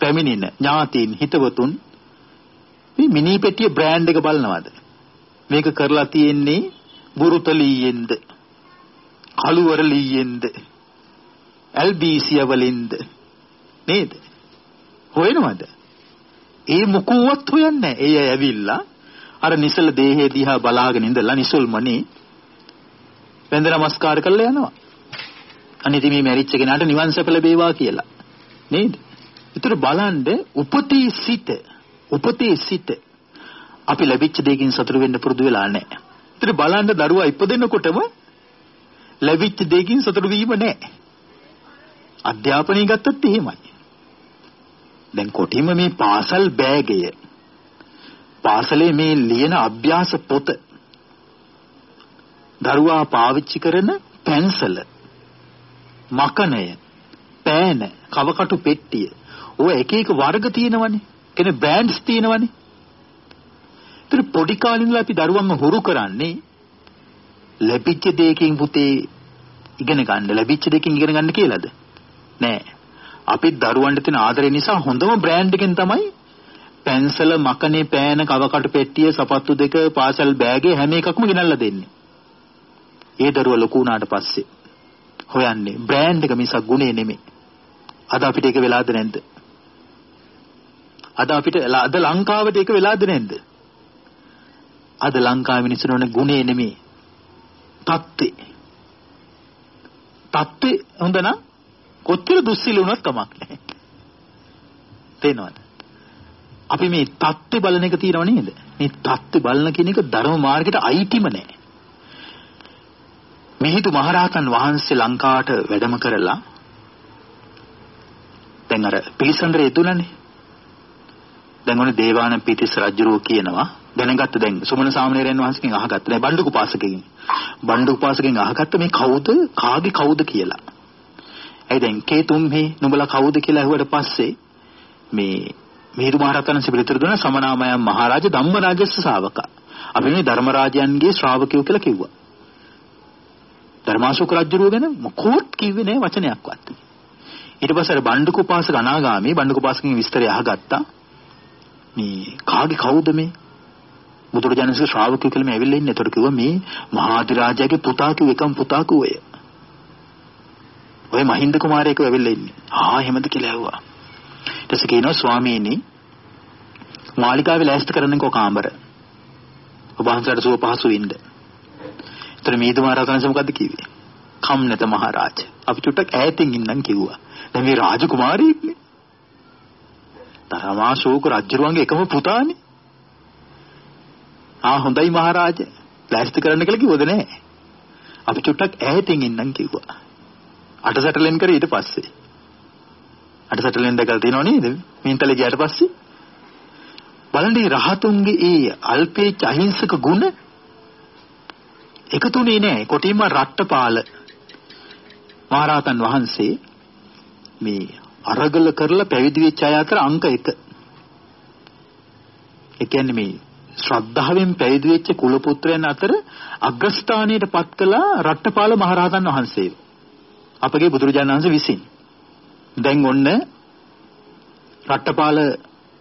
පැමිණෙන ඥාතීන් හිතවතුන් මේ මිනි පෙට්ටියේ බ්‍රෑන්ඩ් එක බලනවාද? මේක කරලා තියෙන්නේ බුරුතලීයෙන්ද? කළුවරලීයෙන්ද? ඇල්බීසිය වලින්ද? නේද? හොයනවද? ඒ මොකුවත් හොයන්නේ නැහැ. ඒ ඇවිල්ලා අර නිසල දේහේ දිහා බලාගෙන ඉඳලා නිසල්මනේ වැඳ නමස්කාර කරලා යනවා. අනිත් මේ මැරිච්ච කෙනාට නිවන් සැප ලැබේවා කියලා. නේද? ඒතර බලන්න උපතේ සිට උපතේ සිට අපි ලැබිච්ච දෙයකින් සතුටු වෙන්න පුරුදු වෙලා නැහැ. ඒතර බලන්න දරුවා ඉපදෙනකොටම ලැබිච්ච දෙයකින් සතුටු වීම නැහැ. අධ්‍යාපනය ගත්තත් එහෙමයි. දැන් කොටිම මේ පාසල් බෑගය පාසලේ මේ ලියන අභ්‍යාස පොත. දරුවා පාවිච්චි කරන පැන්සල මකනය පෑන කවකටු පෙට්ටිය. ඔය එක එක වර්ග තියෙනවනේ. කියන්නේ බ්‍රෑන්ඩ්ස් තියෙනවනේ. ඒතර පොඩි කාලේ ඉඳලා අපි දරුවන්ව හුරු කරන්නේ ලැබිච්ච දෙයකින් පුතේ ඉගෙන ගන්න ලැබිච්ච දෙයකින් ඉගෙන ගන්න කියලාද? නෑ. අපි දරුවන්ට තියෙන ආදරය නිසා හොඳම බ්‍රෑන්ඩ් එකෙන් තමයි පැන්සල මකනේ පෑන කවකටු පෙට්ටිය සපත්තු දෙක පාසල් බෑගේ හැම එකක්ම ගෙනල්ලා දෙන්නේ ඒ දරුවා ලොකු වුණාට පස්සේ හොයන්නේ බ්‍රෑන්ඩ් එක මිසක් ගුණේ නෙමෙයි. අද අපිට ඒක වෙලාද නැද්ද? අද අපිට අද ලංකාවට ඒක වෙලාද නැද්ද? අද ලංකාවේ මිනිස්සුන් ඕනේ ගුණේ නෙමෙයි. තත්ත්වේ. තත්ත්වේ හොඳ නම් කොච්චර දුස්සීල වුණත් කමක් නැහැ. තේනවද? අපි මේ தත්ත්ව බලන එක තියෙනව නේද? මේ தත්ත්ව බලන කියන එක ධර්ම මාර්ගයට අයිතිම නෑ. මිහිඳු මහරහතන් වහන්සේ ලංකාවට වැඩම කරලා දැන් අර පිළිසඳර යෙදුණනේ. දැන් ඔනේ දේවානම්පියතිස්ස පිටිස් රජුරෝ කියනවා දැනගත්ත දැන් සුමන සාමණේරයන් වහන්සේගෙන් අහගත්ත නෑ බණ්ඩුක පාසකගෙන්. බණ්ඩුක පාසකගෙන් අහගත්ත මේ කවුද කාගේ කවුද කියලා. ඇයි දැන් කේ තුම්හි නුඹලා කවුද කියලා ඇහුවට පස්සේ මේ මිහිඳු මහරහතන් වහන්සේ පිළිතුරු දුන්නා සමනාමයන් මහරජා ධම්මරාජස්ස ශාවකා. අපි මේ ධර්මරාජයන්ගේ ශ්‍රාවකයෝ කියලා කිව්වා. ධර්මාශෝක රජුරුව ගැන මොකොත් කිව්වේ නෑ වචනයක්වත්. ඊට පස්සේ බණ්ඩුක උපාසක අනාගාමී බණ්ඩුක උපාසකගේ විස්තරය අහගත්තා. මේ කාගේ කවුද මේ? බුදුරජාණන්සේ ශ්‍රාවකයෝ කියලා මේ ඇවිල්ලා ඉන්නේ. ඒතර කිව්වා මේ මහාධිරාජයාගේ පුතා කිව්ව එකම පුතා කිව්වය. ඔය මහින්ද කුමාරයෙක් ඇවිල්ලා ඉන්නේ. ආ එහෙමද කියලා ඇහුවා. ඊට පස්සේ කියනවා ස්වාමීනි මාලිකාවේ ලෑස්ති කරන්නකෝ කාමර. ඔබ වහන්සේට සුව පහසු වෙන්න. එතන මීදු මහරහතන්සේ මොකද්ද කිව්වේ? කම්නත මහරජ. අපි චුට්ටක් ඈතින් ඉන්නම් කිව්වා. දැන් මේ රාජකුමාරියෙක්නේ. තරමාශෝක රජුරුවන්ගේ එකම පුතානේ. ආ හොඳයි මහරජ. ප්ලාස්ටික් කරන්න කියලා කිව්වද නැහැ. අපි චුට්ටක් ඈතින් ඉන්නම් කිව්වා. අටසැටලෙන් කරේ ඊට පස්සේ. අටසැටලෙන් දැකලා තියෙනව නේද? මින්තලේ ගියාට පස්සේ බලන්න රහතුන්ගේ ඒ අල්පේච්ච අහිංසක ගුණ එකතුනේ නෑ කොටින්ම රට්ටපාල මහරහතන් වහන්සේ මේ අරගල කරලා පැවිදි වෙච්ච අය අතර අංක 1. ඒ කියන්නේ මේ ශ්‍රද්ධාවෙන් පැවිදි වෙච්ච කුල පුත්‍රයන් අතර අග්‍රස්ථානයට පත් කළා රට්ටපාල මහරහතන් වහන්සේ. අපගේ බුදුරජාණන් වහන්සේ විසින්. දැන් ඔන්න රට්ටපාල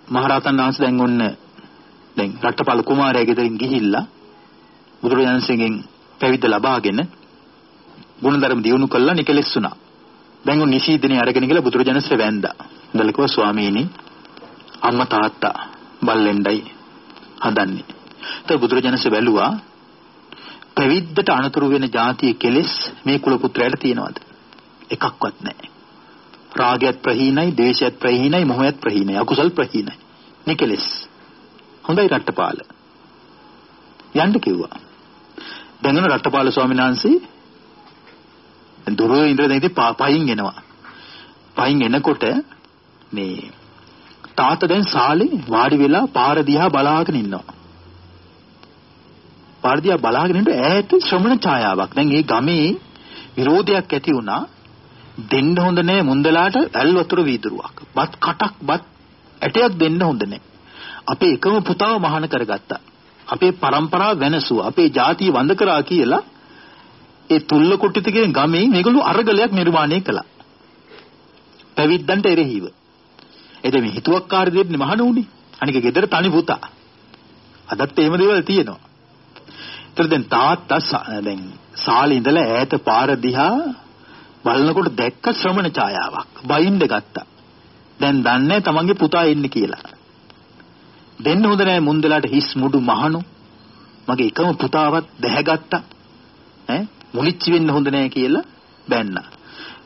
මහරහතන් වහන්සේ දැන් ඔන්න දැන් රට්ටපාල කුමාරයා ගෙදරින් ගිහිල්ලා බුදුරජාණන්සේගෙන් පැවිද්ද ලබාගෙන ගුණධර්ම දියුණු කළා නිකලෙස් වුණා. දැන් උන් නිසීදනේ අරගෙන ගිහලා බුදුරජාණන්සේ වැන්දා. ඉඳලා කිව්වා ස්වාමීනි අම්මා තාත්තා බල්ලෙන්ඩයි හදන්නේ. ඒත් බුදුරජාණන්සේ බැලුවා පැවිද්දට අනතුරු වෙන જાතියේ කෙලෙස් මේ කුල පුත්‍රයාට තියෙනවද? එකක්වත් නැහැ. රාගයත් ප්‍රහීනයි, ද්වේෂයත් ප්‍රහීනයි, මොහයත් ප්‍රහීනයි, අකුසල් ප්‍රහීනයි. නිකලෙස්. හොඳයි රට්ටපාල. යන්න කිව්වා. දැන් රට්ටපාල ස්වාමීන් වහන්සේ දුරේ ඉඳලා දැන් ඉතින් පයින් එනවා. පයින් එනකොට මේ තාත්තා දැන් සාලේ වාඩි වෙලා පාර දිහා බලාගෙන ඉන්නවා. පාර දිහා බලාගෙන ඉන්න ඈත ශ්‍රමණ ඡායාවක්. දැන් මේ ගමේ විරෝධයක් ඇති වුණා. දෙන්න හොඳ නෑ මුන්දලාට ඇල් වතුර වීදුරුවක්. බත් කටක් බත් ඇටයක් දෙන්න හොඳ නෑ. අපේ එකම පුතාව මහාන කරගත්තා. අපේ પરම්පරාව වෙනසුවා. අපේ ජාතිය වඳ කරා කියලා ඒ තුල්ල කොට්ටිත කියන ගමේ මේගොල්ලෝ අරගලයක් නිර්මාණය කළා. පැවිද්දන්ට එරෙහිව. එද මේ හිතුවක්කාර දෙන්නේ මහණ උනේ. අනික ගෙදර තනි පුතා. අදත් එහෙම දේවල් තියෙනවා. ඒතර දැන් තාත්තා දැන් සාලේ ඉඳලා ඈත පාර දිහා බලනකොට දැක්ක ශ්‍රමණ ඡායාවක්. බයින්ද ගත්තා. දැන් දන්නේ තමන්ගේ පුතා එන්නේ කියලා. දෙන්න හොඳ නෑ මුන්දලාට හිස් මුඩු මහණු. මගේ එකම පුතාවත් දැහැගත්තා ඈ? මුලිච්චි වෙන්න හොඳ නෑ කියලා? බැන්නා.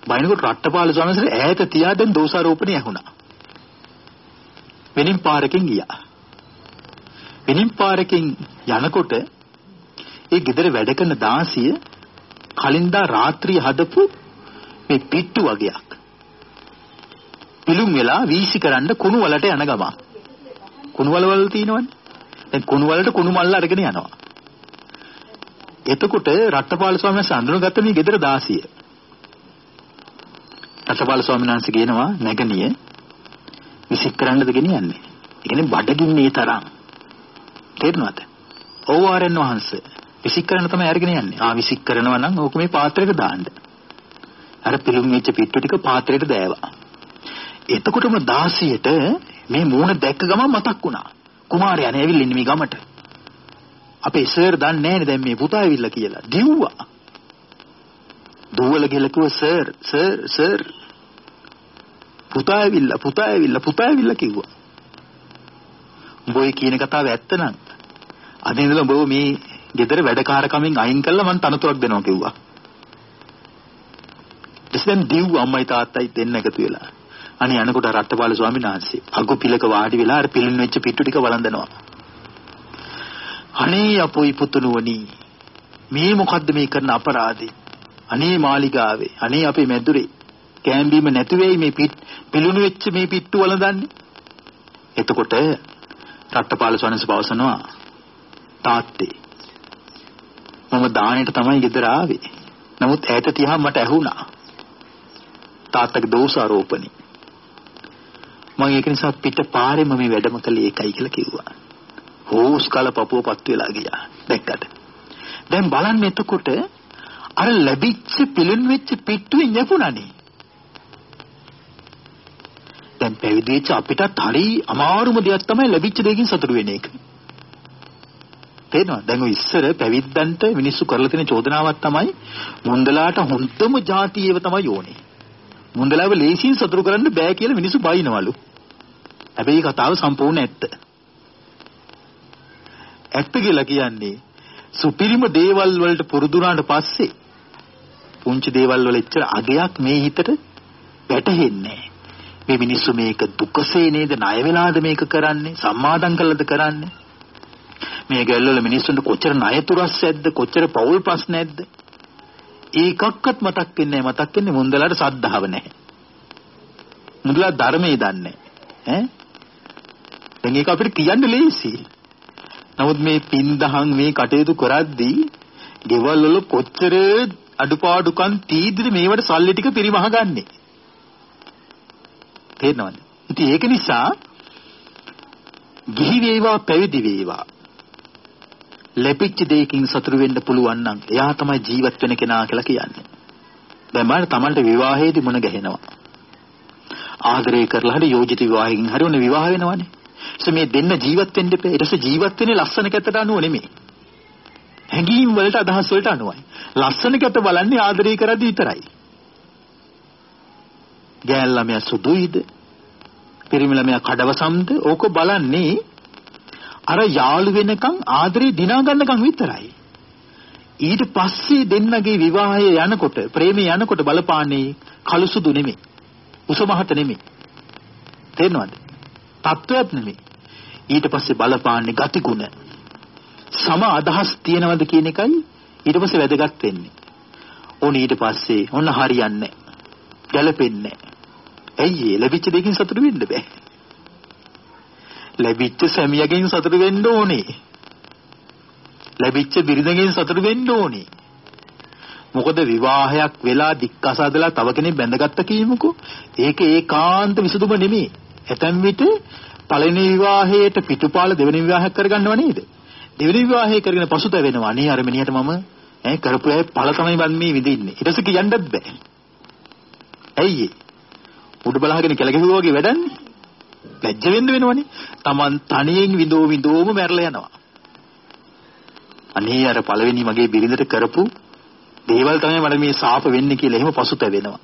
බයිනකොට රට්ටපාල ස්වාමීන් ඈත තියා දැන් දෝෂාරෝපණය ඇහුණා. වෙනින් පාරකින් ගියා. වෙනින් පාරකින් යනකොට ඒ ගෙදර වැඩ කරන දාසිය කලින්දා රාත්‍රියේ හදපු මේ පිට්ටු වගේක් පිළුම් වෙලා වීසි කරන්න කුණු වලට යන ගමන් කුණු වලවල් තියෙනවනේ. දැන් කුණු වලට කුණු මල්ල අරගෙන යනවා. එතකොට රට්ටපාල ස්වාමීන් වහන්සේ අඳුනගත්ත මේ ගෙදර දාසිය. රට්ටපාල ස්වාමීන් වහන්සේ කියනවා නැගණිය විසික් කරන්නද ගෙනියන්නේ. ඒ කියන්නේ බඩගින්නේ තරම්. තේරෙනවද? ඔව් ආරෙන් වහන්සේ විසික් කරන්න තමයි අරගෙන යන්නේ. ආ විසික් කරනවා නම් ඕක මේ පාත්‍රයට දාන්න. අර පිළුම් වෙච්ච පිට්ටු ටික පාත්‍රයට දෑවා. එතකොටම දාසියට මේ මූණ දැක්ක ගමන් මතක් වුණා. කුමාරයා නේ ඇවිල්ලා ඉන්නේ මේ ගමට. අපේ සර් දන්නේ නැහැනේ දැන් මේ පුතා ඇවිල්ලා කියලා. දිව්වා. දුවල ගිහලා කිව්වා සර් සර් සර් පුතා ඇවිල්ලා පුතා ඇවිල්ලා පුතා ඇවිල්ලා කිව්වා. උඹ ඔය කියන කතාව ඇත්ත නම් අද ඉඳලා උඹ මේ ගෙදර වැඩකාරකමින් අයින් කළා මං තනතුරක් දෙනවා කිව්වා. ඉතින් දිව් අම්මයි තාත්තයි දෙන්න එකතු වෙලා. අනේ යනකොට රත්තපාල ස්වාමීන් වහන්සේ අගු පිලක වාඩි වෙලා අර පිළින් වෙච්ච පිට්ටු ටික වළඳනවා. අනේ අපොයි පුතුණුවනි මේ මොකද්ද මේ කරන අපරාධේ? අනේ මාලිගාවේ අනේ අපේ මැදුරේ කෑම්බීම නැති වෙයි මේ පිළුණු වෙච්ච මේ පිට්ටු වළඳන්නේ. එතකොට රත්තපාල ස්වාමීන් වහන්සේ පවසනවා තාත්තේ මම දානෙට තමයි ගෙදර ආවේ. නමුත් ඈත තියා මට ඇහුණා. තාත්තගේ දෝෂාරෝපණේ. මම ඒක නිසා පිට පාරෙම මේ වැඩම කළේ ඒකයි කියලා කිව්වා. හෝස් කල පපුවපත් වෙලා ගියා. දැක්කද? දැන් බලන්න එතකොට අර ලැබිච්ච පිළින් වෙච්ච පිට්ටුවේ නැපුණානේ. දැන් පැවිදි වෙච්ච අපිටත් හරි අමාරුම දෙයක් තමයි ලැබිච්ච දෙයකින් සතුටු වෙන එක. තේරෙනවද? දැන් ඔය ඉස්සර පැවිද්දන්ට මිනිස්සු කරලා තියෙන චෝදනාවක් තමයි මුන්දලාට හොඳම જાතියව තමයි ඕනේ. මුන්දලාව ලේසියෙන් සතුටු කරන්න බෑ කියලා මිනිස්සු බයිනවලු. හැබැයි කතාව සම්පූර්ණ ඇත්ත. ඇත්ත කියලා කියන්නේ සුපිරිම දේවල් වලට පුරුදු වුණාට පස්සේ පුංචි දේවල් වල එච්චර අගයක් මේ හිතට වැටහෙන්නේ මේ මිනිස්සු මේක දුකසේ නේද ණය වෙලාද මේක කරන්නේ සම්මාදම් කළාද කරන්නේ මේ ගැල්වල මිනිස්සුන්ට කොච්චර ණයතුරස් ඇද්ද කොච්චර පෞල් ප්‍රශ්න ඇද්ද ඒකක්වත් මතක් වෙන්නේ මතක් වෙන්නේ මුන්දලාට සද්ධාව නැහැ. මුන්දලා ධර්මයේ දන්නේ ඈ? දැන් ඒක අපිට කියන්න ලේසි. නමුත් මේ පින්දහන් මේ කටයුතු කරද්දී ගෙවල් වල කොච්චර අඩුපාඩුකම් තීද්දිද මේවට සල්ලි ටික පරිමහ ගන්නෙ? තේරෙනවද? ඉතින් ඒක නිසා ගිහි වේවා පැවිදි වේවා. ලැබිච්ච දෙයකින් සතුටු වෙන්න පුළුවන් නම් එයා තමයි ජීවත් වෙන කෙනා කියලා කියන්නේ. දැන් බලන්න Tamanට විවාහයේදී මුණ ගැහෙනවා. ආදරය කරලා හරි යෝජිත විවාහයෙන් හරි ඔන්න විවාහ වෙනවනේ. ඒ මේ දෙන්න ජීවත් වෙන්න එපා. ඊට පස්සේ ජීවත් වෙන්නේ ලස්සන කැතට අනුව නෙමෙයි. හැඟීම් වලට අදහස් වලට අනුවයි. ලස්සන කැත බලන්නේ ආදරය කරද්දී විතරයි. ගෑන් ළමයා සුදුයිද? පිරිමි ළමයා කඩවසම්ද? ඕක බලන්නේ අර යාළු වෙනකන් ආදරේ දිනා ගන්නකන් විතරයි. ඊට පස්සේ දෙන්නගේ විවාහය යනකොට ප්‍රේමය යනකොට බලපාන්නේ කළු සුදු නෙමෙයි. උසමහත නෙමෙයි. තේරෙනවද? තත්වයක් නෙමෙයි. ඊට පස්සේ බලපාන්නේ ගතිගුණ. සම අදහස් තියනවද කියන එකයි ඊට පස්සේ වැදගත් වෙන්නේ. ඕන ඊට පස්සේ ඔන්න හරියන්නේ ගැලපෙන්නේ ඇයි ලැබිච්ච දෙයකින් සතුටු වෙන්න බෑ. ලැබිච්ච සැමියගෙන් සතුටු වෙන්න ඕනේ. ලැබිච්ච බිරිඳගෙන් සතුටු වෙන්න ඕනේ. මොකද විවාහයක් වෙලා දික්කසාදලා තව කෙනෙක් බැඳගත්ත කීමුකෝ. ඒක ඒකාන්ත විසඳුම නෙමෙයි. ඇතැම් විට පළවෙනි විවාහයට පිටුපාල දෙවෙනි විවාහයක් කරගන්නව නේද? දෙවෙනි විවාහය කරගෙන පසුතැවෙනවා. අනේ අර මිනිහට මම ඈ කරපු අය පළ තමයි මන් මේ විඳින්නේ. ඊට පස්සේ කියන්නත් බෑ. ඇයි ඒ? උඩ බලාගෙන කෙලගෙහුවා වගේ වැඩන්නේ. ලැජ්ජ වෙන්න වෙනවනේ. Taman තනියෙන් විඳෝ විඳෝම මැරලා යනවා. අනේ අර පළවෙනි මගේ බිරිඳට කරපු දේවල් තමයි මට මේ සාප වෙන්නේ කියලා එහෙම පසුතැවෙනවා.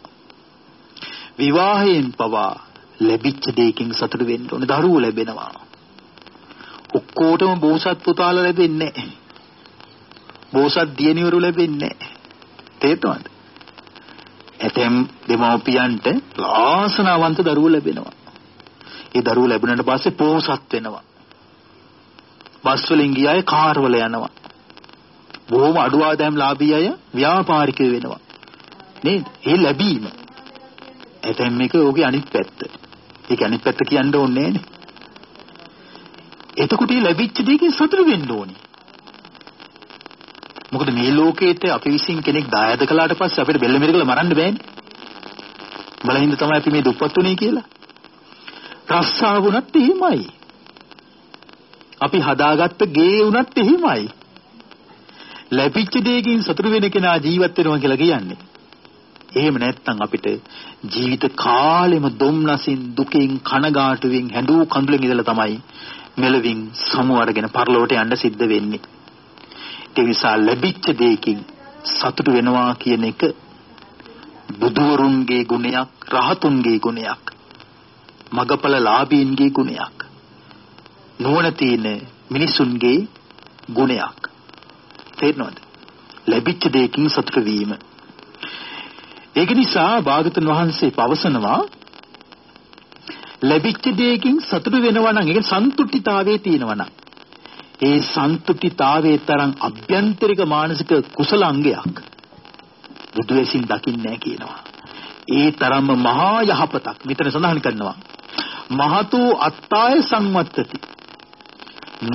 විවාහයෙන් පවා ලැබිච්ච දෙයකින් සතුටු වෙන්න ඕනේ දරුවෝ ලැබෙනවා. ඔක්කොටම බෝසත් පුතාලා ලැබෙන්නේ නැහැ. බෝසත් දියණිවරු ලැබෙන්නේ නැහැ. තේරුණාද? ඇතැම් දෙමව්පියන්ට ලාසනාවන්ත දරුවෝ ලැබෙනවා. ඒ දරුවෝ ලැබුණාට පස්සේ පෝසත් වෙනවා. බස් වලින් ගිය අය කාර් වල යනවා. බොහොම අඩු ආදායම් ලාභී අය ව්‍යාපාරිකයෝ වෙනවා. නේද? ඒ ලැබීම. ඇතැම් එක ඕකේ අනිත් පැත්ත. ඒක අනිත් පැත්ත කියන්න ඕනේ නෑනේ. එතකොට මේ ලැබිච්ච දෙයකින් සතුටු වෙන්න ඕනේ. මොකද මේ ලෝකේට අපි විසින් කෙනෙක් දායද කළාට පස්සේ අපිට බෙල්ල මෙරකලා මරන්න බෑනේ. බලහින්ද තමයි අපි මේ දුප්පත් උනේ කියලා. රස්සාව වුණත් එහෙමයි. අපි හදාගත්ත ගේ වුණත් එහෙමයි. ලැබිච්ච දෙයකින් සතුටු වෙන කෙනා ජීවත් වෙනවා කියලා කියන්නේ. එහෙම නැත්නම් අපිට ජීවිත කාලෙම දුම්නසින් දුකෙන් කනගාටුවෙන් හැඬු කඳුලෙන් ඉඳලා තමයි මෙලවින් සමු අරගෙන පරලොවට යන්න සිද්ධ වෙන්නේ. ඒ නිසා ලැබිච්ච දෙයකින් සතුටු වෙනවා කියන එක බුදුවරුන්ගේ ගුණයක්, රහතුන්ගේ ගුණයක්, මගපල ලාභීන්ගේ ගුණයක්. නුවණ තියෙන මිනිසුන්ගේ ගුණයක්. තේරෙනවද? ලැබිච්ච දෙයකින් සතුටු වීම. ඒක නිසා භාගතුන් වහන්සේ පවසනවා ලැබිච්ච දෙයකින් සතුටු වෙනවා නම් ඒක සන්තුෂ්ටිතාවයේ තියෙනවා නම් ඒ සන්තුෂ්ටිතාවයේ තරම් අභ්‍යන්තරික මානසික කුසල අංගයක් බුදු වෙසින් දකින්නේ කියනවා. ඒ තරම්ම මහා යහපතක් මෙතන සඳහන් කරනවා. මහතු අත්තාය සංවත්තති.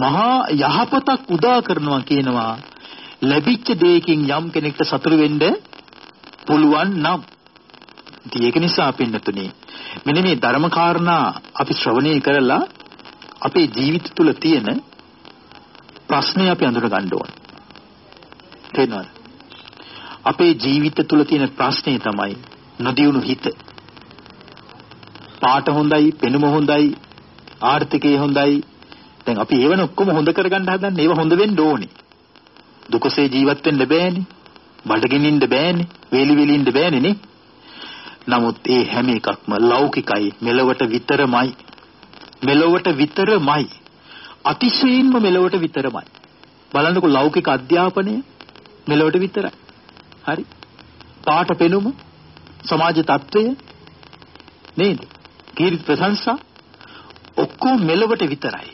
මහා යහපතක් උදා කරනවා කියනවා. ලැබිච්ච දෙයකින් යම් කෙනෙක්ට සතුටු වෙන්න පුළුවන් නම් ඒක නිසා පින්නතුනේ මෙන්න මේ ධර්ම කාරණා අපි ශ්‍රවණය කරලා අපේ ජීවිත තුළ තියෙන ප්‍රශ්නේ අපි අඳුර ගන්න ඕන. තේරෙනවද? අපේ ජීවිත තුළ තියෙන ප්‍රශ්නේ තමයි නොදියුණු හිත. පාට හොඳයි, පෙනුම හොඳයි, ආර්ථිකය හොඳයි. දැන් අපි ඒවන ඔක්කොම හොඳ කරගන්න හදන්නේ ඒව හොඳ වෙන්න ඕනේ. දුකසේ ජීවත් වෙන්න බෑනේ. බඩගිනින්න බෑනේ. වේලි වේලි ඉන්න බෑනේ නේ. නමුත් ඒ හැම එකක්ම ලෞකිකයි මෙලවට විතරමයි. මෙලවට විතරමයි. අතිශයින්ම මෙලවට විතරමයි. බලන්නකො ලෞකික අධ්‍යාපනය මෙලවට විතරයි. හරි. පාට පෙනුම සමාජ තත්වය නේද? කීර්ති ප්‍රශංසා ඔක්කොම මෙලවට විතරයි.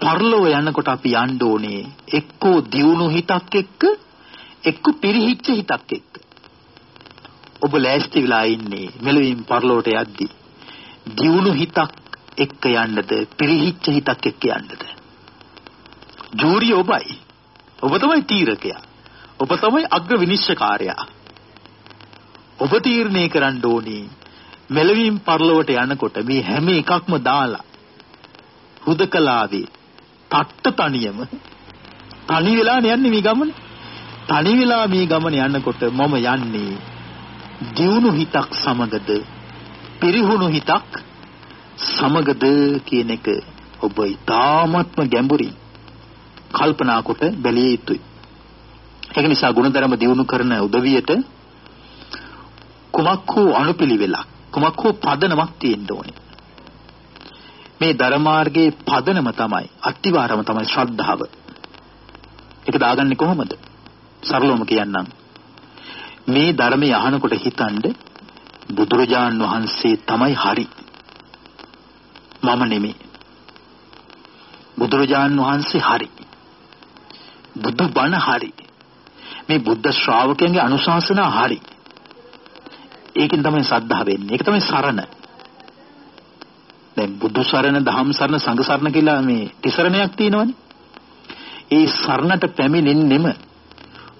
පරලොව යනකොට අපි යන්න ඕනේ එක්කෝ දියුණු හිතක් එක්ක එක්ක පිරිහිච්ච හිතක් එක්ක. ඔබ ලෑස්ති වෙලා ඉන්නේ මෙලොවින් පරලොවට යද්දි. දියුණු හිතක් එක්ක යන්නද පිරිහිච්ච හිතක් එක්ක යන්නද? ජූරි ඔබයි. ඔබ තමයි තීරකයා. ඔබ තමයි අග්‍ර විනිශ්චයකාරයා. ඔබ තීරණය කරන්න ඕනේ මෙලවීම් පරිලවට යනකොට මේ හැම එකක්ම දාලා හුදකලාවේ තට්ට තනියම තනි වෙලා යන්නේ මේ ගමන. තනි වෙලා මේ ගමන යනකොට මම යන්නේ දියුණු හිතක් සමගද පිරිහුණු හිතක් සමගද කියන එක ඔබ ඊ타ත්ම ගැඹුරින් කල්පනා කොට බැලිය යුතුයි. ඒක නිසා ගුණධර්ම දියුණු කරන උදවියට කුමක් හෝ අනුපිළිවෙලක් කුමක් හෝ පදනමක් තියෙන්න ඕනේ. මේ ධර්මාර්ගයේ පදනම තමයි අත්තිවාරම තමයි ශ්‍රද්ධාව. ඒක දාගන්නේ කොහොමද? සරලවම කියන්නම්. මේ ධර්මය අහනකොට හිතනද බුදුරජාන් වහන්සේ තමයි හරි. මම නෙමෙයි. බුදුරජාන් වහන්සේ හරි. බුදු බණ හරි. මේ බුද්ධ ශ්‍රාවකයන්ගේ අනුශාසනා හරි. ඒකෙන් තමයි සද්ධා වෙන්නේ. ඒක තමයි සරණ. දැන් බුදු සරණ, දහම් සරණ, සංඝ සරණ කියලා මේ තිසරණයක් තියෙනවනේ. ඒ සරණට පැමිණෙන්නෙම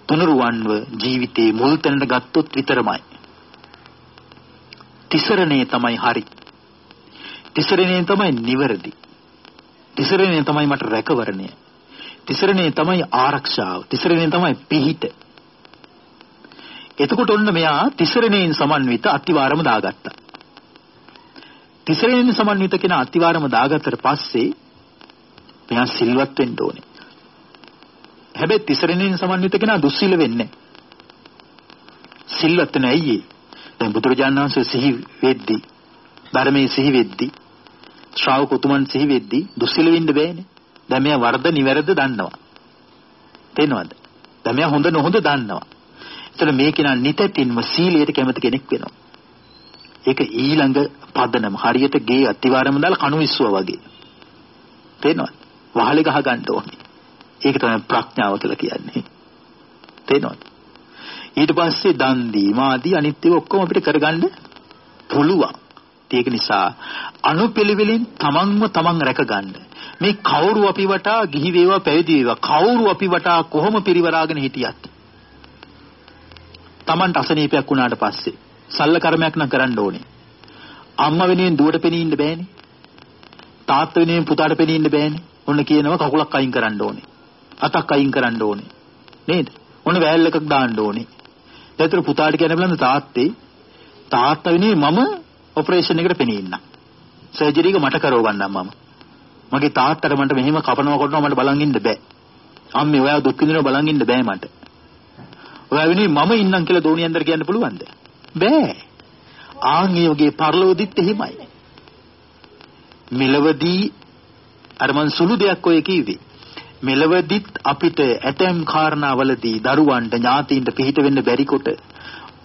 තුනුරුවන්ව ජීවිතේ මුල් තැනට ගත්තොත් විතරමයි. තිසරණේ තමයි හරි. තිසරණේ තමයි නිවැරදි. තිසරණේ තමයි මට රැකවරණය. තිසරණේ තමයි ආරක්ෂාව. තිසරණේ තමයි පිහිට. එතකොට ඔන්න මෙයා තිසරණයෙන් සමන්විත අතිවාරම දාගත්තා. තිසරණයෙන් සමන්විත කෙනා අතිවාරම දාගත්තට පස්සේ මෙයා සිල්වත් වෙන්න ඕනේ. හැබැයි තිසරණයෙන් සමන්විත කෙනා දුස්සීල වෙන්නේ සිල්වත් නැහැ අයියේ. දැන් බුදුරජාණන් වහන්සේ සිහි වෙද්දී ධර්මයේ සිහි වෙද්දී ශ්‍රාවක උතුමන් සිහි වෙද්දී දුස්සීල වෙන්න බෑනේ. දැන් මෙයා වර්ධ නිවැරද දන්නවා. තේනවද? දැන් මෙයා හොඳ නොහොඳ දන්නවා. එතන මේ කෙනා නිතැතින්ම සීලයට කැමති කෙනෙක් වෙනවා. ඒක ඊළඟ පදනම හරියට ගේ අතිවාරම දාලා කණු විශ්වා වගේ. තේනවද? වහලේ ගහ ගන්න ඕනේ. ඒක තමයි ප්‍රඥාව කියලා කියන්නේ. තේනවද? ඊට පස්සේ දන් දීම ආදී අනිත් ඒවා ඔක්කොම අපිට කරගන්න පුළුවන්. ඒක නිසා අනුපිළිවෙලින් තමන්ව තමන් රැකගන්න. මේ කවුරු අපි වටා ගිහි වේවා පැවිදි වේවා කවුරු අපි වටා කොහොම පිරිවරාගෙන හිටියත් Tamanට අසනීපයක් වුණාට පස්සේ සල්ල කර්මයක් නම් කරන්න ඕනේ. අම්මා වෙනුවෙන් දුවට පෙනී ඉන්න බෑනේ. තාත්තා වෙනුවෙන් පුතාට පෙනී ඉන්න බෑනේ. ඔන්න කියනවා කකුලක් අයින් කරන්න ඕනේ. අතක් අයින් කරන්න ඕනේ. නේද? ඔන්න වෑල් එකක් දාන්න ඕනේ. ඒතර පුතාට කියන බලන්න තාත්තේ තාත්තා වෙනුවෙන් මම ඔපරේෂන් එකට පෙනී ඉන්නම්. සර්ජරි එක මට කරව ගන්නම් මම. මගේ තාත්තට මට මෙහෙම කපනවා කොටනවා මට බලන් ඉන්න බෑ. අම්මේ ඔයා දුක් විඳිනවා බලන් ඉන්න බෑ මට. ඔයා වෙනුවෙන් මම ඉන්නම් කියලා දෝණියන්දර කියන්න පුළුවන්ද? බෑ. ආන් ඒ වගේ පරලෝදිත් එහෙමයි. මෙලවදී අර මං සුළු දෙයක් ඔය කිව්වේ. මෙලවදිත් අපිට ඇතැම් කාරණාවලදී දරුවන්ට ඥාතීන්ට පිහිට වෙන්න බැරි කොට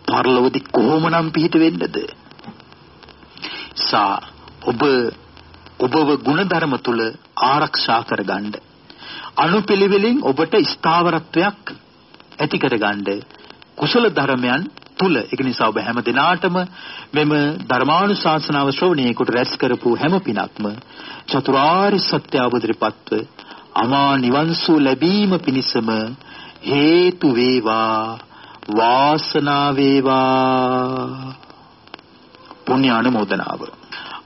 පරලොවදී කොහොමනම් පිහිට වෙන්නද? සා ඔබ ඔබව ಗುಣධර්ම තුල ආරක්ෂා කරගන්න. අනුපිළිවෙලින් ඔබට ස්ථාවරත්වයක් ඇති කරගන්න කුසල ධර්මයන් තුල. ඒක නිසා ඔබ හැම දිනාටම මෙම ධර්මානුශාසනාව ශ්‍රවණය කොට රැස් කරපු හැම පිනක්ම චතුරාර්ය සත්‍ය අවබෝධයටපත්ව අමා නිවන් සුව ලැබීම පිණිසම හේතු වේවා වාසනාව වේවා. පුණ්‍ය අනුමෝදනාව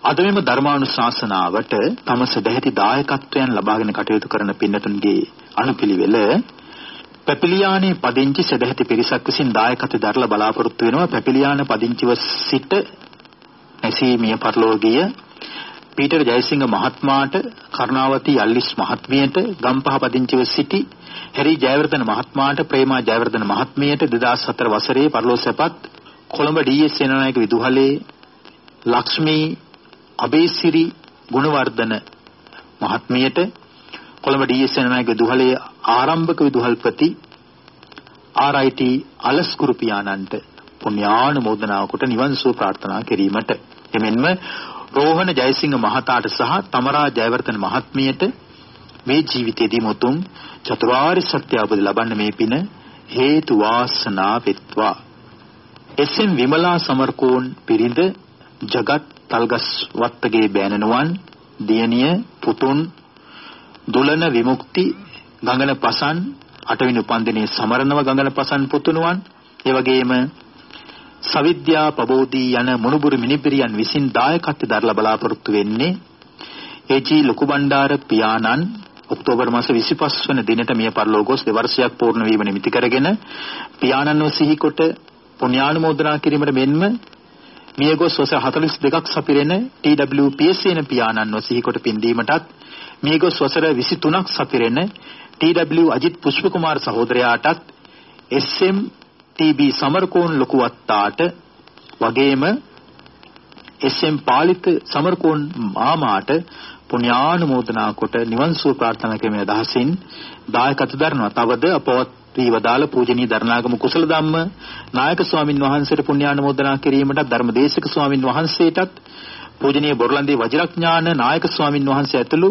අද මෙම ධර්මානුශාසනාවට තම සදැහැති දායකත්වයන් ලබාගෙන කටයුතු කරන පින්නතුන්ගේ අනුපිළිවෙල පැපිලියානේ පදිංචි සදැහැති පිරිසක් විසින් දායකත්ව දරලා බලාපොරොත්තු වෙනවා පැපිලියාන පදිංචිව සිට ඇසී මිය පරලෝකීය පීටර් ජයසිංහ මහත්මයාට කරුණාවති අල්ලිස් මහත්මියට ගම්පහ පදිංචිව සිටි හැරි ජයවර්ධන මහත්මයාට ප්‍රේමා ජයවර්ධන මහත්මියට 2004 වසරේ පරලෝසපත් කොළඹ ඩී.එස්. සේනානායක විදුහලේ ලක්ෂ්මී අබේසිරි ගුණවර්ධන මහත්මියට කොළඹ ඩී.එස්. සේනානායක විදුහලේ ආරම්භක විදුහල්පති ආර්.අයි.ටි. අලස්කුරු පියාණන්ට පුණ්‍යානුමෝදනා කොට නිවන් සුව ප්‍රාර්ථනා කිරීමට එමෙන්ම රෝහණ ජයසිංහ මහතාට සහ තමරා ජයවර්ධන මහත්මියට මේ ජීවිතයේදී මුතුන් චතුරාර්ය සත්‍ය අවබෝධ ලබන්න මේ පින හේතු වාසනා වෙත්වා එස්.එම්. විමලා සමරකෝන් පිරිඳ ජගත් තල්ගස් වත්තගේ බෑනනුවන් දියණිය පුතුන් දුලන විමුක්ති ගංගන පසන් අටවෙනි උපන්දිනයේ සමරනව ගංගන පසන් පුතුණුවන් ඒ වගේම සවිද්‍යා ප්‍රබෝධී යන මොනුබුරු මිනිපිරියන් විසින් දායකත්ව දරලා බලාපොරොත්තු වෙන්නේ ඒචී ලොකු බණ්ඩාර පියාණන් ඔක්තෝබර් මාස 25 වන දිනට මිය පරලෝකෝස් දෙවර්ෂයක් පූර්ණ වීම නිමිති කරගෙන පියාණන්ව සිහි කොට පුණ්‍යානුමෝදනා කිරීමට මෙන්ම මියගොස් වසර 42ක් සපිරෙන TWPSN පියාණන්ව සිහි කොට පින්දීමටත් මියගොස් වසර 23ක් සපිරෙන TW Ajith Pushpakumara සහෝදරයාටත් SM TB Samarakoon ලොකු වත්තාට වගේම SM පාලිත සමරකෝන් මාමාට පුණ්‍යානුමෝදනා කොට නිවන් සුව ප්‍රාර්ථනා කිරීමේ අදහසින් දායකත්ව දරනවා. තවද අපවත් වී වදාළ පූජනීය දරණාගම කුසල ධම්ම නායක ස්වාමින් වහන්සේට පුණ්‍යානුමෝදනා කිරීමට ධර්මදේශක ස්වාමින් වහන්සේටත් පූජනීය බොරලන්දේ වජිරඥාන නායක ස්වාමින් වහන්සේ ඇතුළු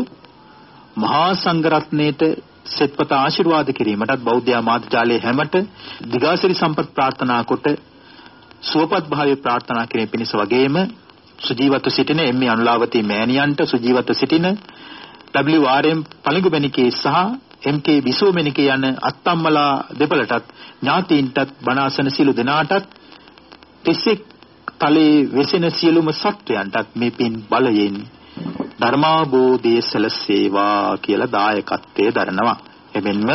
මහා සංඝරත්නයේට සෙත්පත ආශිර්වාද කිරීමටත් බෞද්ධ ආමාත්‍යාලයේ හැමත දිගාසිරි සම්පත් ප්‍රාර්ථනා කොට සුවපත් භාවය ප්‍රාර්ථනා කිරීම පිණිස වගේම සුජීවත්ව සිටින එම්.ඒ. අනුලාවතී මෑණියන්ට සුජීවත්ව සිටින WRM පළඟුබැනිකේ සහ එම්.කේ විසෝමෙනිකේ යන අත්තම්මලා දෙපළටත් ඥාතීන්ටත් බණාසන සියලු දෙනාටත් තිස්සෙක් තලයේ වෙසෙන සියලුම සත්වයන්ටත් මේ පින් බලයෙන් ධර්මාබෝධය සැලසේවා කියලා දායකත්වයේ දරනවා. එමෙන්ම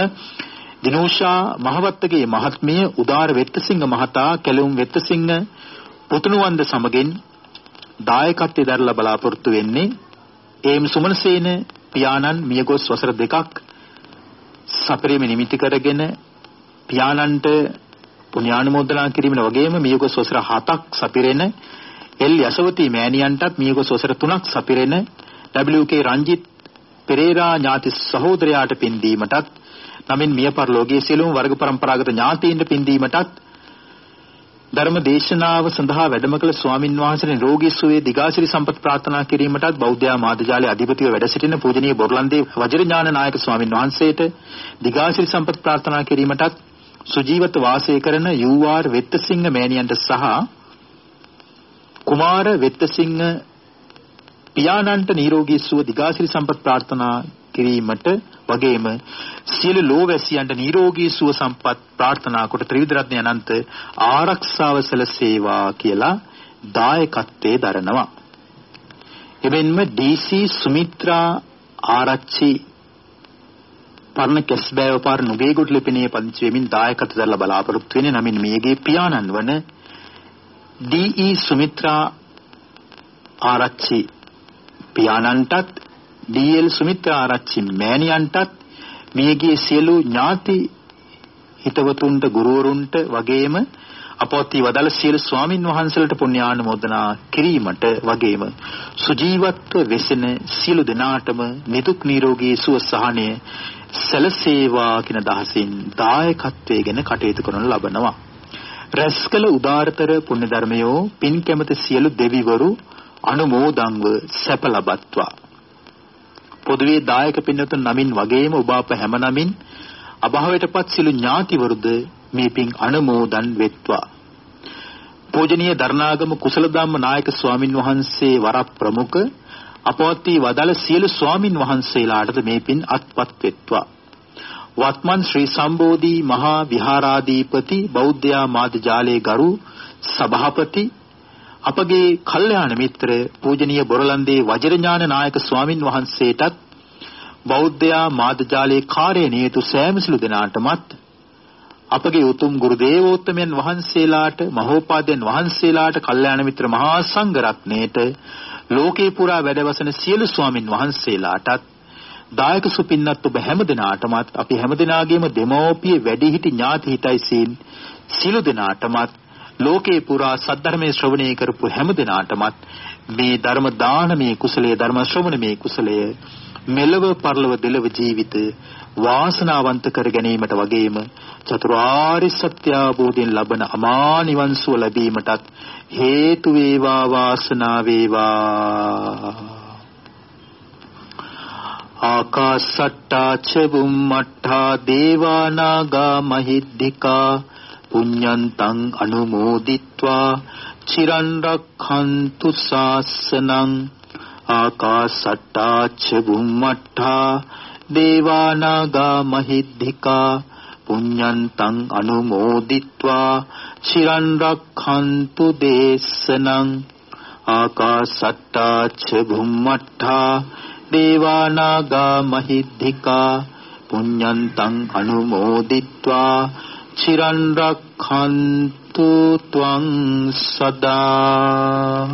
දිනෝෂා මහවත්තගේ මහත්මිය උදාර වෙත්තසිංහ මහතා කැලුම් වෙත්තසිංහ පුතුණුවන්ද සමගින් දායකත්වයේ දරලා බලාපොරොත්තු වෙන්නේ ඒම් සුමනසේන පියාණන් මියගොස් වසර දෙකක් සපරීම නිමිති කරගෙන පියාණන්ට පුණ්‍යානුමෝදනා කිරීමන වගේම මියගොස් වසර 7ක් සපිරෙන එල් යශවතී මෑණියන්ටත් මියගොස් වසර 3ක් සපිරෙන WK රංජිත් පෙරේරා ඥාති සහෝදරයාට පින් දීමටත් නමින් මිය පරලෝකයේ සියලුම වර්ග પરම්පරාගත ඥාතීන්ට පින් දීමටත් ධර්ම දේශනාව සඳහා වැඩම කළ ස්වාමින් වහන්සේ රෝගී සුවේ දිගාසිරි සම්පත් ප්‍රාර්ථනා කිරීමටත් බෞද්ධ මාධ්‍යාලයේ අධිපතිව වැඩ සිටින පූජනීය බොරලන්දේ වජිරඥාන නායක ස්වාමින් වහන්සේට දිගාසිරි සම්පත් ප්‍රාර්ථනා කිරීමටත් සුජීවත වාසය කරන UR වෙත්තසිංහ මෑණියන්ට සහ කුමාර වෙත්තසිංහ පියාණන්ට නිරෝගී සුව දිගාසිරි සම්පත් ප්‍රාර්ථනා කිරීමට වගේම සියලු ලෝවැසියන්ට නිරෝගී සුව සම්පත් ප්‍රාර්ථනා කොට ත්‍රිවිධ රත්නය අනන්ත ආරක්ෂාව සැලසේවා කියලා දායකත්වයේ දරනවා. එබැවින්ම DC සුමිත්‍රා ආරච්චි පරණ කැස්බෑව පාර නුගේගොඩ ලිපිණියේ පදිංචි වෙමින් දායකත්ව දරලා බලාපොරොත්තු වෙන්නේ නමින් මියගේ පියාණන් වන DE සුමිත්‍රා ආරච්චි පියාණන්ටත් DL සුමිත්‍රා ආරච්චි මෑණියන්ටත් මියගේ සියලු ඥාති හිතවතුන්ට ගුරුවරුන්ට වගේම අපෝති වදල සියලු ස්වාමින් වහන්සේලාට පුණ්‍යානුමෝදනා කිරීමට වගේම සුජීවත්ව වෙසෙන සියලු දෙනාටම නිදුක් නිරෝගී සුව සහනය සැලසේවා කියන දහසින් දායකත්වයේ ගැන කටයුතු කරන ලබනවා. රැස්කල උදාරතර පුණ්‍ය ධර්මයෝ පින් කැමති සියලු දෙවිවරු අනුමෝදන්ව සැප ලබත්වා. පොදුවේ දායක පින්වතුන් නමින් වගේම ඔබ අප හැම නමින් අභාවයටපත් සිළු ඥාතිවරුද මේ පින් අනුමෝදන් වෙත්වා. පූජනීය දරණාගම කුසලධම්ම නායක ස්වාමින් වහන්සේ වර ප්‍රමුඛ අපවත්ී වදල සියලු ස්වාමින් වහන්සේලාටද මේ පින් අත්පත් වෙත්වා. වත්මන් ශ්‍රී සම්බෝධි මහා විහාරාධිපති බෞද්ධයා මාධ්‍ය ජාලයේ ගරු සභාපති අපගේ කල්යාණ මිත්‍ර පූජනීය බොරලන්දේ වජිරඥාන නායක ස්වාමින් වහන්සේටත් බෞද්ධයා මාධ්‍ය ජාලයේ කාර්ය නියුතු සෑම සිළු දෙනාටමත් අපගේ උතුම් ගුරු දේවෝත්තමයන් වහන්සේලාට මහෝපාද්‍යයන් වහන්සේලාට කල්යාණ මිත්‍ර මහා සංඝ රත්නයේට ලෝකේ පුරා වැඩවසන සියලු ස්වාමින් වහන්සේලාටත් දායක සුපින්නත් ඔබ හැම දිනාටමත් අපි හැම දිනාගේම දෙමෝපිය වැඩිහිටි ඥාති හිතයිසීන් සියලු දිනාටමත් ලෝකේ පුරා සද්ධර්මයේ ශ්‍රවණය කරපු හැම දිනාටමත් මේ ධර්ම දානමේ කුසලයේ ධර්ම ශ්‍රවණමේ කුසලය මෙලව පරලව දෙලව ජීවිත වාසනාවන්ත කර ගැනීමට වගේම චතුරාර්ය සත්‍ය අවබෝධයෙන් ලබන අමා නිවන් සුව ලැබීමටත් හේතු වේවා වාසනාව වේවා. ආකාසට්ටා ච බුම්මට්ටා දේවානාගා මහිද්దికා පුඤ්ඤන්තං අනුමෝදිත්වා චිරන් රක්ඛන්තු ශාසනං ආකාසට්ටා ච බුම්මට්ටා දේවානාගා මහිද්దికා පුඤ්ඤන්තං අනුමෝදිත්වා චිරන් රක්ඛන්තු දේශනං ආකාසට්ටා ච බුම්මට්ටා දේවානාගා මහිද්దికා පුඤ්ඤන්තං අනුමෝදිත්වා චිරන් රක්ඛන්තු ත්වං සදා